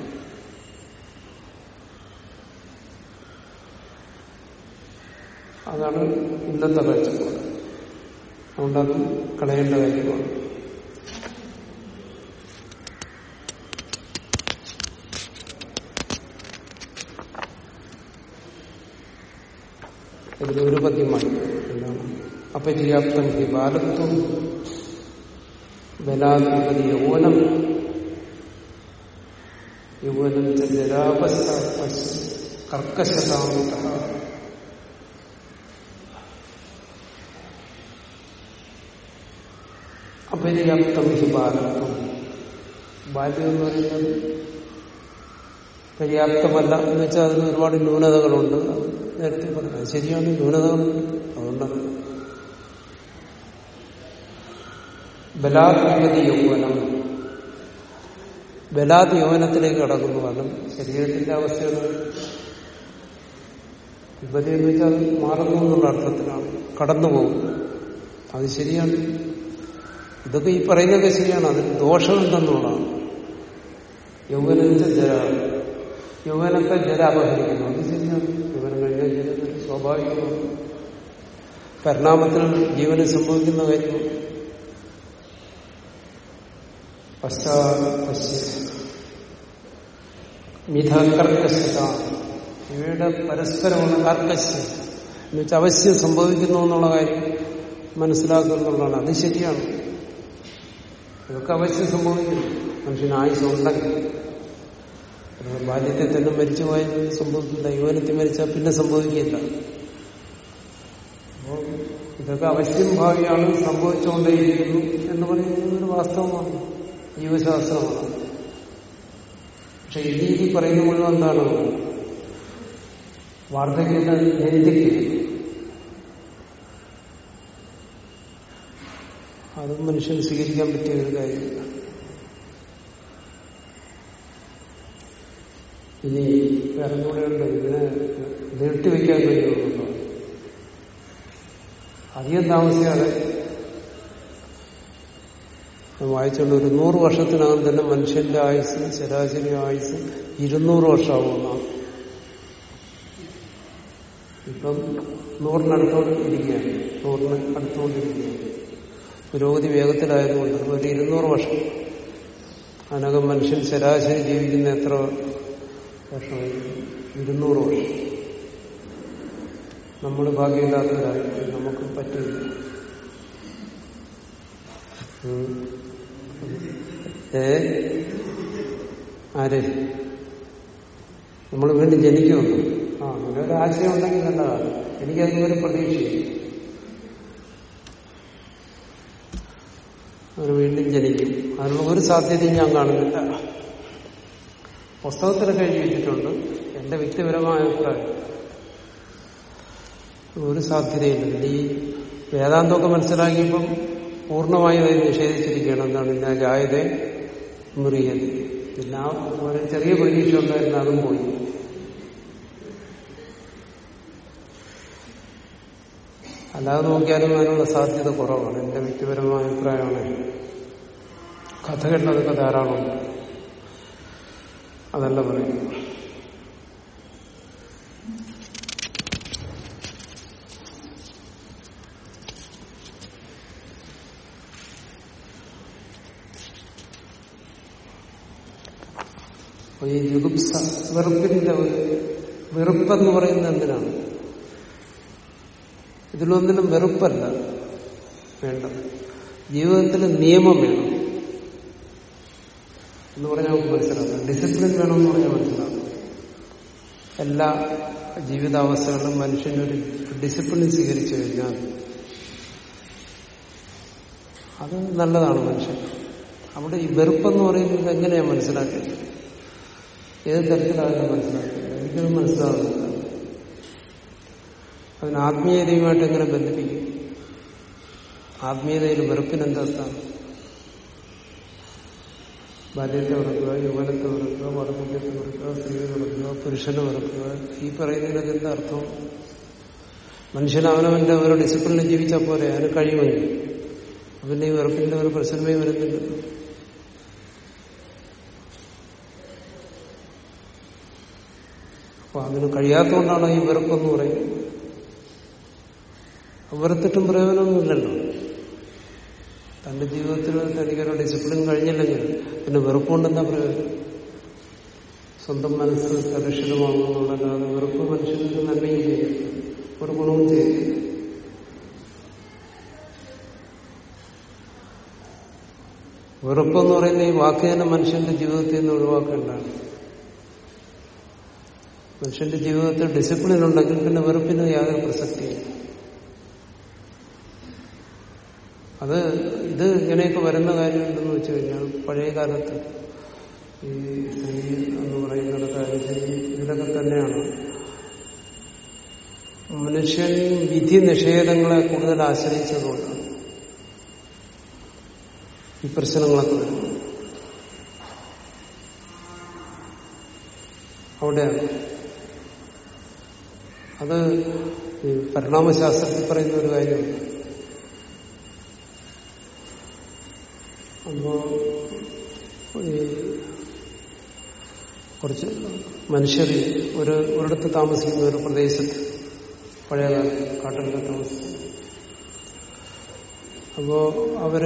അതാണ് ഇന്നത്തെ കാഴ്ചപ്പാട്. അതുകൊണ്ടത് കളയേണ്ട കാര്യമാണ് ഇതിൽ ഒരു പദ്യമായി എന്താണ്? അപര്യാപ്തം ഹി ബാലത്വം ബലാധിപതി യൗവനം. യൗവനം ജരാപസ്ഥ കർക്കശതാമത അപര്യാപ്തം ഹി ബാലത്വം ബാല്യം എന്ന് പറയുന്നത് പര്യാപ്തമല്ല. എന്ന് വെച്ചാൽ അതിന് ഒരുപാട് ന്യൂനതകളുണ്ട്. നേരത്തെ പറഞ്ഞു അത് ശരിയാണ് ന്യൂനതകളുണ്ട് അതുകൊണ്ടത്. ബലാത്മകതി യൗവനം ബലാത് യൗവനത്തിലേക്ക് കടക്കുന്നു. കാരണം ശരീരത്തിന്റെ അവസ്ഥയാണ്. യുവതി എന്ന് വെച്ചാൽ മാറുന്നു എന്നുള്ള അർത്ഥത്തിലാണ്. കടന്നു പോകും അത് ശരിയാണ്. ഇതൊക്കെ ഈ പറയുന്നതൊക്കെ ശരിയാണ്. അതിന് ദോഷം എന്തെന്നുള്ളതാണ് യൗവനത്തെ ജര യൗവനത്തെ ജര അപഹരിക്കുന്നു. അത് ശരിയാണ്. യൗവനം കഴിഞ്ഞാൽ ജീവിതത്തിൽ സ്വാഭാവികമാണ്. പരിണാമത്തിൽ ജീവന് സംഭവിക്കുന്ന കാര്യമാണ് മിഥ മിഥകർക്കശത ഇവയുടെ പരസ്പരമുള്ള കർക്കശ്യം. എന്നുവെച്ചാൽ അവശ്യം സംഭവിക്കുന്നു എന്നുള്ള കാര്യം മനസ്സിലാക്കുന്നുള്ളതാണ് അത് ശരിയാണ്. ഇതൊക്കെ അവശ്യം സംഭവിക്കുന്നു. മനുഷ്യന് ആയുസ് ഉണ്ടെങ്കിൽ ബാല്യത്തെ തന്നെ മരിച്ചു പോയാൽ സംഭവിക്കില്ല യുവനത്തിൽ മരിച്ചാൽ പിന്നെ സംഭവിക്കില്ല. അപ്പോൾ ഇതൊക്കെ അവശ്യം ഭാവിയാണ് സംഭവിച്ചുകൊണ്ടേയിരിക്കുന്നു എന്ന് പറയുന്നത് ഒരു വാസ്തവമാണ്. ജീവശാസ്ത്രമാണ്. പക്ഷെ ഈ രീതി പറയുന്ന മുഴുവൻ എന്താണ്? വാർദ്ധക്യത്തെ നിന്ദിക്കുക അതും മനുഷ്യന് സ്വീകരിക്കാൻ പറ്റിയ ഒരു കാര്യമില്ല. ഇനി വേറെ കൂടെയുണ്ട് ഇതിനെ നീട്ടിവെക്കാൻ കഴിയുമെന്നുള്ളതാണ് അധികം താമസിയാതെ വായിച്ചുകൊണ്ട് ഒരു നൂറ് വർഷത്തിനകം തന്നെ മനുഷ്യന്റെ ആയുസ് ശരാശരി ആയുസ് ഇരുന്നൂറ് വർഷമാവുന്ന ഇപ്പം നൂറിനടുത്തോണ്ടിരിക്കുകയാണ് നൂറിന് അടുത്തുകൊണ്ടിരിക്കുകയാണ് പുരോഗതി വേഗത്തിലായതുകൊണ്ട് ഒരു ഇരുന്നൂറ് വർഷം. അനകം മനുഷ്യൻ ശരാശരി ജീവിക്കുന്ന എത്ര വർഷമായി? ഇരുന്നൂറ് വർഷം. നമ്മൾ ഭാഗ്യമില്ലാത്തവരായിട്ട് നമുക്ക് പറ്റില്ല. ഏ? ആരെ? നമ്മൾ വീണ്ടും ജനിക്കുന്നു ആ അങ്ങനെ ഒരു ആശയം ഉണ്ടെങ്കിൽ നല്ലതാണ്. എനിക്കതിനൊരു പ്രതീക്ഷയില്ല. അവർ വീണ്ടും ജനിക്കും. അതിനുള്ള ഒരു സാധ്യതയും ഞാൻ കാണുന്നില്ല. പുസ്തകത്തിലൊക്കെ എഴുതിയിട്ടുണ്ട് എന്റെ വ്യക്തിപരമായ അഭിപ്രായം. ഒരു സാധ്യതയില്ല. ഈ വേദാന്തമൊക്കെ മനസ്സിലാക്കിയപ്പം പൂർണമായും അത് നിഷേധിച്ചിരിക്കുകയാണ്. എന്താണ് ഇന്ന ജായതേ മുറിയത് പിന്നെ ആ ഒരു ചെറിയ പ്രതീക്ഷ ഉണ്ടായിരുന്നു അതും പോയി. അല്ലാതെ നോക്കിയാലും അതിനുള്ള സാധ്യത കുറവാണ്. എന്റെ വ്യക്തിപരമായ അഭിപ്രായമാണ് കഥ കേട്ടതൊക്കെ ധാരാളമുണ്ട് അതല്ല പറയുന്നു ഈ യുഗുപ്സ വെറുപ്പിന്റെ ഒരു വെറുപ്പെന്ന് പറയുന്നത് എന്തിനാണ്? ഇതിലൊന്നിനും വെറുപ്പല്ല. വേണ്ടത്. ജീവിതത്തിൽ നിയമം വേണം. എന്ന് പറഞ്ഞാൽ നമുക്ക് മനസ്സിലാക്കാം. ഡിസിപ്ലിൻ വേണമെന്ന് പറഞ്ഞാൽ മനസ്സിലാക്കാം. എല്ലാ ജീവിതാവസ്ഥകളിലും മനുഷ്യനൊരു ഡിസിപ്ലിൻ സ്വീകരിച്ചു കഴിഞ്ഞാൽ അത് നല്ലതാണ് മനുഷ്യൻ. അവിടെ ഈ വെറുപ്പെന്ന് പറയുന്നത് എങ്ങനെയാണ് മനസ്സിലാക്കിയത്? ഏത് തരത്തിലാണ് മനസ്സിലാക്കിയത്? എനിക്കത് മനസ്സിലാകുന്നില്ല അതിന് ആത്മീയതയുമായിട്ട് എങ്ങനെ ബന്ധിപ്പിക്കും? ആത്മീയതയിൽ വെറുപ്പിനെന്താ സ്ഥാനം ബാല്യത്തെ വെറുക്കുക യുവനത്തെ വെറുക്കുക വാർദ്ധക്യത്തെ വെറുക്കുക സ്ത്രീയെ വെറുക്കുക പുരുഷനെ വെറുക്കുക ഈ പറയുന്നതിനൊക്കെ എന്താ അർത്ഥം? മനുഷ്യൻ അവനവന്റെ ഓരോ ഡിസിപ്ലിനിൽ ജീവിച്ചാൽ പോലെ അതിന് കഴിയുമെങ്കിൽ അവന്റെ ഈ വെറുപ്പിന്റെ ഒരു പ്രശ്നമേ വരുന്നില്ല. അപ്പൊ അതിന് കഴിയാത്തതുകൊണ്ടാണ് ഈ വെറുപ്പെന്ന് പറയുന്നത്. വെറുത്തിട്ടും പ്രയോജനമൊന്നുമില്ലല്ലോ. തന്റെ ജീവിതത്തിൽ തനിക്കൊരു ഡിസിപ്ലിൻ കഴിഞ്ഞില്ലെങ്കിൽ പിന്നെ വെറുപ്പുകൊണ്ടെന്താ പ്രയോജനം? സ്വന്തം മനസ്സ് കലുഷിതമാകുന്നുള്ളല്ലാതെ വെറുപ്പ് മനുഷ്യർക്ക് നന്മയും ചെയ്യും ഒരു ഗുണവും ചെയ്യും വെറുപ്പെന്ന് പറയുന്ന ഈ വാക്ക് തന്നെ മനുഷ്യന്റെ ജീവിതത്തിൽ നിന്ന് ഒഴിവാക്കേണ്ടതാണ്. മനുഷ്യന്റെ ജീവിതത്തിൽ ഡിസിപ്ലിൻ ഉണ്ടെങ്കിൽ പിന്നെ വെറുപ്പിന് യാതൊരു പ്രസക്തിയില്ല. അത് ഇത് ഇങ്ങനെയൊക്കെ വരുന്ന കാര്യം എന്തെന്ന് വെച്ച് കഴിഞ്ഞാൽ പഴയ കാലത്ത് ഈ എന്ന് പറയുന്ന കാര്യം ഇതിലൊക്കെ തന്നെയാണ്. മനുഷ്യൻ വിധി നിഷേധങ്ങളെ കൂടുതൽ ആശ്രയിച്ചതുകൊണ്ട് ഈ പ്രശ്നങ്ങളൊക്കെ വരുന്നത് അവിടെയാണ്. അത് പരിണാമശാസ്ത്രത്തിൽ പറയുന്ന ഒരു കാര്യമുണ്ട്. അപ്പോ കുറച്ച് മനുഷ്യർ ഒരു ഒരിടത്ത് താമസിക്കുന്ന ഒരു പ്രദേശത്ത് പഴയ കാട്ടിലൊക്കെ താമസിക്കുന്നു അപ്പോ അവർ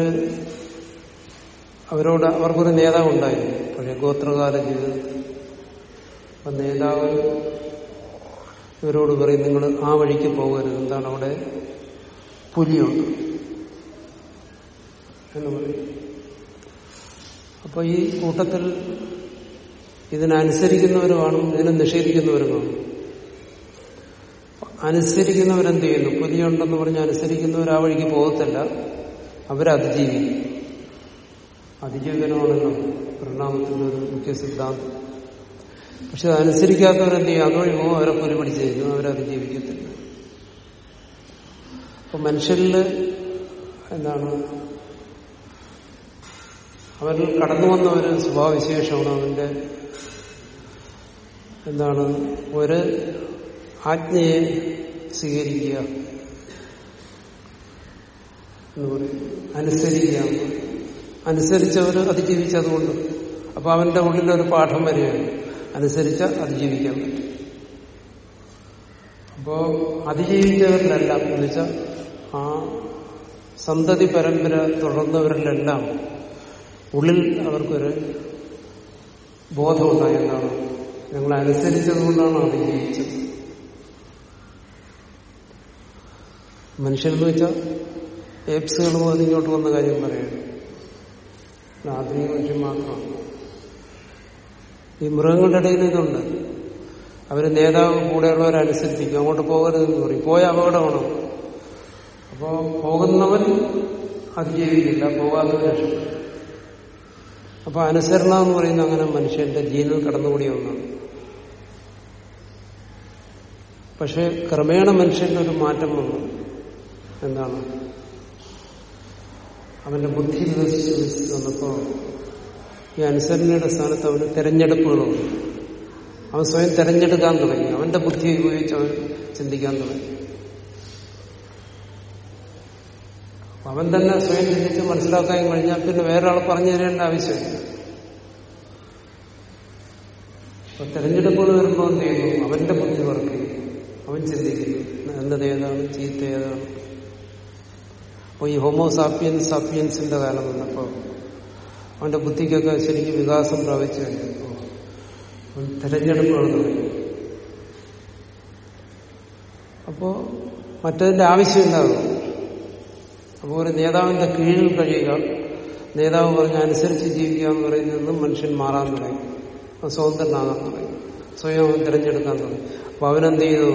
അവരോട് അവർക്കൊരു നേതാവ് ഉണ്ടായിരുന്നു പഴയ ഗോത്രകാല ജീവിതത്തിൽ അപ്പൊ നേതാവ് ഇവരോട് പറയും നിങ്ങൾ ആ വഴിക്ക് പോകരുത് എന്താണ് അവിടെ പുലിയുണ്ട് എന്ന് പറയും. അപ്പൊ ഈ കൂട്ടത്തിൽ ഇതിനനുസരിക്കുന്നവർ കാണും ഇതിനെ നിഷേധിക്കുന്നവരും കാണും അനുസരിക്കുന്നവരെന്ത് ചെയ്യുന്നു പുലിയുണ്ടെന്ന് പറഞ്ഞ് അനുസരിക്കുന്നവർ ആ വഴിക്ക് പോകത്തില്ല. അവരതിജീവിക്കും. അതിജീവനമാണല്ലോ പരിണാമത്തിന്റെ ഒരു മുഖ്യ സിദ്ധാന്തം. പക്ഷെ അതനുസരിക്കാത്തവരെന്ത് ചെയ്യും അതുവഴി പോകും അവരെ പുലി പിടിച്ചിരിക്കും അവരതിജീവിക്കത്തില്ല. അപ്പൊ മനുഷ്യരിൽ എന്താണ്? അവരിൽ കടന്നു വന്ന ഒരു സ്വഭാവവിശേഷമാണ് അവന്റെ എന്താണ്? ഒരു ആജ്ഞയെ സ്വീകരിക്കുക എന്ന് പറയും. അനുസരിക്കുക. അനുസരിച്ചവർ അതിജീവിച്ചതുകൊണ്ട് അപ്പൊ അവന്റെ ഉള്ളിലൊരു പാഠം വരികയാണ്. അനുസരിച്ച അതിജീവിക്കാൻ പറ്റും. അപ്പോ അതിജീവിച്ചവരിലെല്ലാം. എന്ന് വെച്ചാൽ ആ സന്തതി പരമ്പര തുടർന്നവരിലെല്ലാം ഉള്ളിൽ അവർക്കൊരു ബോധമുണ്ടായി എന്താണ് ഞങ്ങൾ അനുസരിച്ചതുകൊണ്ടാണ് അതിജീവിച്ചത് മനുഷ്യരെന്ന് വെച്ചാൽ ഏപ്സുകൾ പോലും ഇങ്ങോട്ട് വന്ന കാര്യം പറയുന്നു ആധുനിക മനുഷ്യൻ മാത്രമാണ്. ഈ മൃഗങ്ങളുടെ ഇടയിൽ ഇതുണ്ട്. അവർ നേതാവ് കൂടെയുള്ളവരനുസരിച്ചിരിക്കും അങ്ങോട്ട് പോകരുതെന്ന് പറയും. പോയ അപകടമാണ്. അപ്പോ പോകുന്നവൻ അതിജീവിക്കില്ല. രക്ഷപ്പെടും. അപ്പൊ അനുസരണ എന്ന് പറയുന്നത് അങ്ങനെ മനുഷ്യന്റെ ജീനിൽ കടന്നുകൂടിയ ഒന്നാണ്. പക്ഷെ ക്രമേണ മനുഷ്യന്റെ ഒരു മാറ്റം വന്നു. എന്താണ്? അവന്റെ ബുദ്ധി വന്നപ്പോ ഈ അനുസരണയുടെ സ്ഥാനത്ത് അവന് തെരഞ്ഞെടുപ്പുകളുണ്ട് അവൻ സ്വയം തെരഞ്ഞെടുക്കാൻ തുടങ്ങി. അവന്റെ ബുദ്ധി ഉപയോഗിച്ച് അവൻ ചിന്തിക്കാൻ തുടങ്ങി. അവൻ തന്നെ സ്വയം ചിന്തിച്ച് മനസ്സിലാക്കാൻ കഴിഞ്ഞാൽ പിന്നെ വേറെ ആൾ പറഞ്ഞു തരേണ്ട ആവശ്യമില്ല. അപ്പൊ തെരഞ്ഞെടുപ്പുകൾ വരുമ്പോൾ എന്ത് ചെയ്യുന്നു? അവന്റെ ബുദ്ധി വർക്ക് അവൻ ചിന്തിക്കുന്നു നല്ലത് ഏതാണ്? ചീത്ത ഏതാണ്? അപ്പൊ ഈ ഹോമോ സാപ്പിയൻസ് സാപ്പിയൻസിന്റെ കാലം വന്നപ്പോ അവന്റെ ബുദ്ധിക്കൊക്കെ ശരിക്കും വികാസം പ്രാപിച്ചു കഴിഞ്ഞപ്പോ അവൻ തെരഞ്ഞെടുപ്പുകൾ തുടങ്ങി. അപ്പോ മറ്റതിന്റെ ആവശ്യമില്ലാതെ അപ്പോൾ ഒരു നേതാവിന്റെ കീഴിൽ കഴിയുക. നേതാവ് പറഞ്ഞ അനുസരിച്ച് ജീവിക്കുക എന്ന് പറയുന്നതെന്നും മനുഷ്യൻ മാറാൻ തുടങ്ങി. സ്വതന്ത്രനാകാൻ തുടങ്ങി. സ്വയം അവൻ തിരഞ്ഞെടുക്കാൻ തുടങ്ങി. അപ്പൊ അവനെന്ത് ചെയ്തു?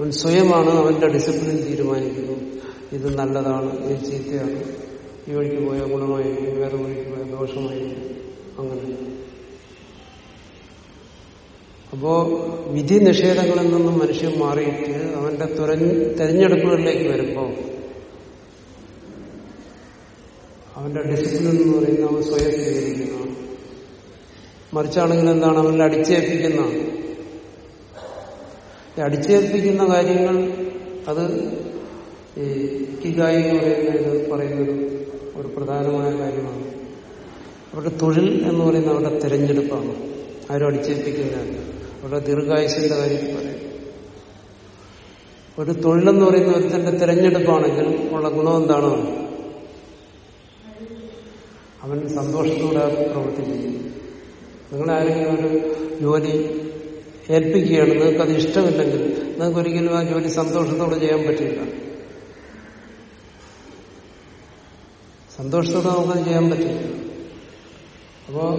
അവൻ സ്വയമാണ് അവന്റെ ഡിസിപ്ലിൻ തീരുമാനിക്കുന്നു. ഇത് നല്ലതാണ്. ഈ ചീത്തയാണ്. ഈ വഴിക്ക് പോയ ഗുണമായിരിക്കും വേറെ വഴിക്ക് പോയ ദോഷമായിരിക്കും അങ്ങനെ. അപ്പോ വിധി നിഷേധങ്ങളിൽ നിന്നും മനുഷ്യൻ മാറിയിട്ട് അവന്റെ തെരഞ്ഞെടുപ്പുകളിലേക്ക് വരുമ്പോ അവന്റെ ഡിസിപ്ലിൻ എന്ന് പറയുന്നത് അവൻ സ്വയം സ്വീകരിക്കുന്നതാണ് മറിച്ചാണെങ്കിൽ എന്താണ്? അവനെ അടിച്ചേൽപ്പിക്കുന്നതാണ് ഈ അടിച്ചേൽപ്പിക്കുന്ന കാര്യങ്ങൾ അത് ഈ കിഗായി പറയുന്ന ഇത് പറയുന്നൊരു ഒരു പ്രധാനമായ കാര്യമാണ്. അവരുടെ തൊഴിൽ എന്ന് പറയുന്ന അവരുടെ തിരഞ്ഞെടുപ്പാണ്. ആരും അടിച്ചേൽപ്പിക്കുന്നതല്ല അവരുടെ ദീർഘായുസിന്റെ കാര്യം പറയും. ഒരു തൊഴിലെന്ന് പറയുന്ന ഒരുത്തന്റെ തിരഞ്ഞെടുപ്പാണെങ്കിൽ ഉള്ള ഗുണം എന്താണ്? അവൻ സന്തോഷത്തോടെ പ്രവൃത്തി ചെയ്യും നിങ്ങളാരെങ്കിലും ഒരു ജോലി ഏൽപ്പിക്കുകയാണ് നിങ്ങൾക്ക് അത് ഇഷ്ടമില്ലെങ്കിൽ നിങ്ങൾക്ക് ഒരിക്കലും ആ ജോലി സന്തോഷത്തോടെ ചെയ്യാൻ പറ്റില്ല. സന്തോഷത്തോടെ നമുക്കത് ചെയ്യാൻ പറ്റില്ല. അപ്പോ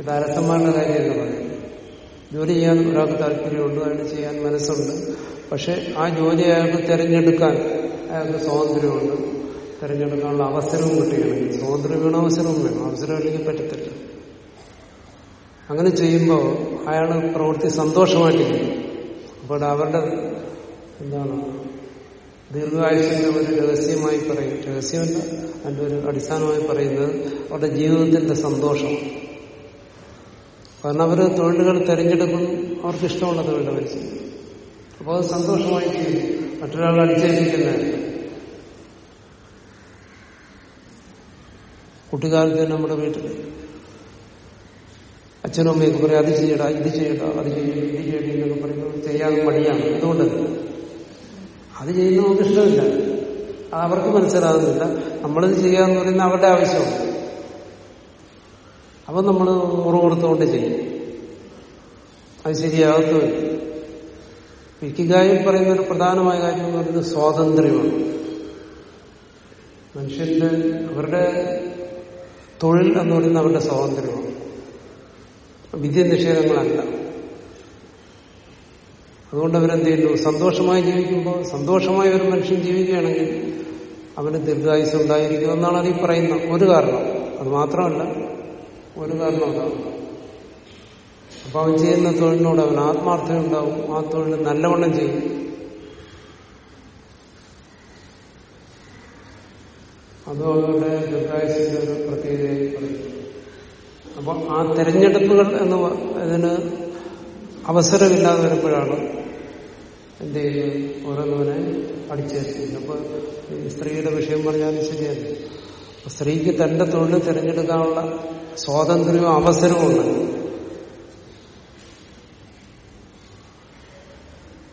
ഇത് അരസന്മാരുടെ കാര്യമല്ല പറയും. ജോലി ചെയ്യാൻ ഒരാൾക്ക് താല്പര്യമുണ്ട് അതിന് ചെയ്യാൻ മനസ്സുണ്ട്. പക്ഷെ ആ ജോലി അയാൾക്ക് തിരഞ്ഞെടുക്കാൻ അയാൾക്ക് സ്വാതന്ത്ര്യമുണ്ട്. തിരഞ്ഞെടുക്കാനുള്ള അവസരവും കിട്ടുകയാണെങ്കിൽ സ്വാതന്ത്ര്യം വേണം അവസരവും വേണം. പറ്റത്തില്ല. അങ്ങനെ ചെയ്യുമ്പോൾ അയാൾ പ്രവൃത്തി സന്തോഷമായിട്ടിരിക്കും. അപ്പോൾ അവരുടെ എന്താണ്? ദീർഘായുസിന്റെ ഒരു രഹസ്യമായി പറയും. രഹസ്യമല്ല അതിന്റെ ഒരു അടിസ്ഥാനമായി പറയുന്നത് അവരുടെ ജീവിതത്തിന്റെ സന്തോഷം. കാരണം അവർ തൊഴിലുകൾ തിരഞ്ഞെടുക്കും. അവർക്ക് ഇഷ്ടമുള്ള അവർ ചെയ്യും. അപ്പോൾ അത് സന്തോഷമായി ചെയ്യും മറ്റൊരാൾ അടിച്ചേൽപ്പിക്കുന്നതല്ല കുട്ടിക്കാലത്ത് തന്നെ നമ്മുടെ വീട്ടിൽ അച്ഛനും അമ്മയൊക്കെ പറയും അത് ചെയ്യടാ ഇത് ചെയ്യടാ അത് ചെയ്യണം ഇത് ചെയ്യണം എന്നൊക്കെ പറയുമ്പോൾ ചെയ്യാൻ മടിയാണ് എന്തുകൊണ്ട് അത് ചെയ്യുന്ന നമുക്ക് ഇഷ്ടമില്ല. അത് അവർക്ക് മനസ്സിലാകുന്നില്ല. നമ്മളിത് ചെയ്യാന്ന് പറയുന്ന അവരുടെ ആവശ്യമാണ്. അപ്പൊ നമ്മൾ മുറുകൊടുത്തുകൊണ്ട് ചെയ്യും. അത് ശരിയാകത്തുമില്ല. വിക്കിഗായിൽ പറയുന്ന ഒരു പ്രധാനമായ കാര്യം എന്ന് പറയുന്നത് സ്വാതന്ത്ര്യമാണ്. മനുഷ്യന്റെ അവരുടെ തൊഴിൽ എന്ന് പറയുന്നത് അവരുടെ സ്വാതന്ത്ര്യമാണ് വിദ്യ നിഷേധങ്ങളല്ല. അതുകൊണ്ട് അവരെന്ത് ചെയ്യുന്നു? സന്തോഷമായി ജീവിക്കുമ്പോൾ സന്തോഷമായി ഒരു മനുഷ്യൻ ജീവിക്കുകയാണെങ്കിൽ അവന് ദീർഘായുസ് ഉണ്ടായിരിക്കും എന്നാണ് അതീ പറയുന്ന ഒരു കാരണം. അത് മാത്രമല്ല ഒരു കാരണം അതാണ്. അപ്പൊ അവൻ ചെയ്യുന്ന തൊഴിലിനോട് അവൻ ആത്മാർത്ഥത ഉണ്ടാവും ആ തൊഴിൽ നല്ലവണ്ണം ചെയ്യും. അതും അവരുടെ ദീർഘായുസിന്റെ ഒരു പ്രത്യേകതയായി പറയും അപ്പൊ ആ തെരഞ്ഞെടുപ്പുകൾ എന്ന് അതിന് അവസരമില്ലാതെ വരുമ്പോഴാണ് എന്ത് ചെയ്യുന്നത് ഓരോന്നവനെ അടിച്ചേർക്കുന്നത് അപ്പൊ സ്ത്രീയുടെ വിഷയം പറഞ്ഞാലും ശരിയല്ല. സ്ത്രീക്ക് തന്റെ തൊഴിൽ തിരഞ്ഞെടുക്കാനുള്ള സ്വാതന്ത്ര്യവും അവസരവും ഉണ്ട്.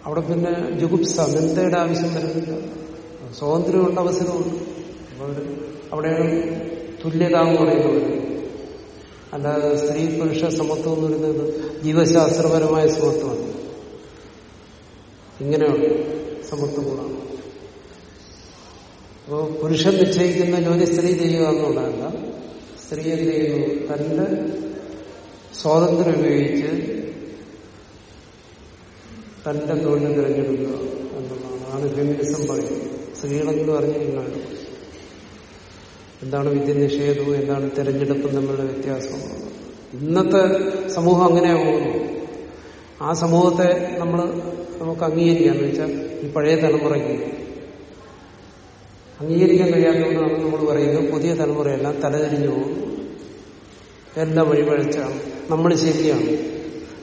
അവിടെ പിന്നെ ജുഗുപ്സ നിന്ദയുടെ ആവശ്യം വരുന്നില്ല. സ്വാതന്ത്ര്യമുള്ള അവസരമുണ്ട് അവിടെയാണ് തുല്യത എന്ന് പറയുന്നത് അല്ലാതെ സ്ത്രീ പുരുഷ സമത്വം എന്ന് പറയുന്നത് ജീവശാസ്ത്രപരമായ സമത്വമാണ്. ഇങ്ങനെയാണ് സമത്വങ്ങളാണ്. അപ്പോൾ പുരുഷൻ നിശ്ചയിക്കുന്ന ജോലി സ്ത്രീ ചെയ്യുക എന്നുള്ളതല്ല. സ്ത്രീ എന്ത് ചെയ്യുന്നു? തന്റെ സ്വാതന്ത്ര്യം ഉപയോഗിച്ച് തന്റെ തൊഴിൽ തിരഞ്ഞെടുക്കുക എന്നുള്ളതാണ്. ഫെമിനിസം പറയുന്നത്. സ്ത്രീകളെന്ന് അറിഞ്ഞിരിക്കണം എന്താണ് വിദ്യ നിഷേധവും എന്താണ് തിരഞ്ഞെടുപ്പും തമ്മിലുള്ള വ്യത്യാസം? ഇന്നത്തെ സമൂഹം അങ്ങനെയാ പോകുന്നു ആ സമൂഹത്തെ നമ്മൾ നമുക്ക് അംഗീകരിക്കാന്ന് വെച്ചാൽ ഈ പഴയ തലമുറയ്ക്ക് അംഗീകരിക്കാൻ കഴിയാത്തതുകൊണ്ടാണ് നമ്മൾ പറയുന്നത് പുതിയ തലമുറയെല്ലാം തലതിരിഞ്ഞു പോകും എല്ലാം വഴിപഴച്ചാണ്. നമ്മൾ ശരിയാണ്.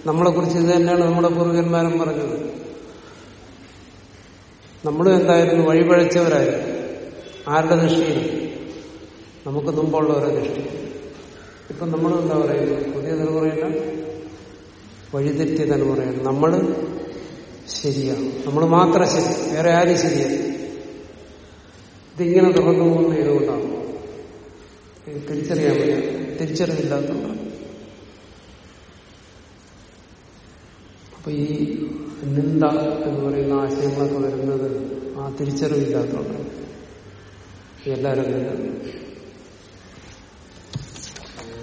നമ്മളെക്കുറിച്ച് ഇത് തന്നെയാണ് നമ്മുടെ പൂർവികന്മാരും പറഞ്ഞത്. നമ്മളും എന്തായിരുന്നു? വഴിപഴച്ചവരായിരുന്നു. ആരുടെ ദൃഷ്ടിയിൽ നമുക്ക് മുമ്പുള്ളവരെ ദൃഷ്ടി. ഇപ്പം നമ്മൾ എന്താ പറയുന്നത് പുതിയ തലമുറയല്ല. വഴിതെറ്റിയ തലമുറയാണ്. നമ്മൾ ശരിയാണ്. നമ്മൾ മാത്രം ശരി. വേറെ ആരും ശരിയല്ല. ഇതിങ്ങനെ തുറന്നു പോകുന്ന ഇതുകൊണ്ടാണ്. ഇത് തിരിച്ചറിയാൻ പറ്റില്ല. തിരിച്ചറിവില്ലാത്തതുകൊണ്ടാണ് അപ്പൊ ഈ നിന്ദ എന്ന് പറയുന്ന ആശയങ്ങളൊക്കെ വരുന്നത് ആ തിരിച്ചറിവില്ലാത്തതുകൊണ്ടാണ്. എല്ലാവരും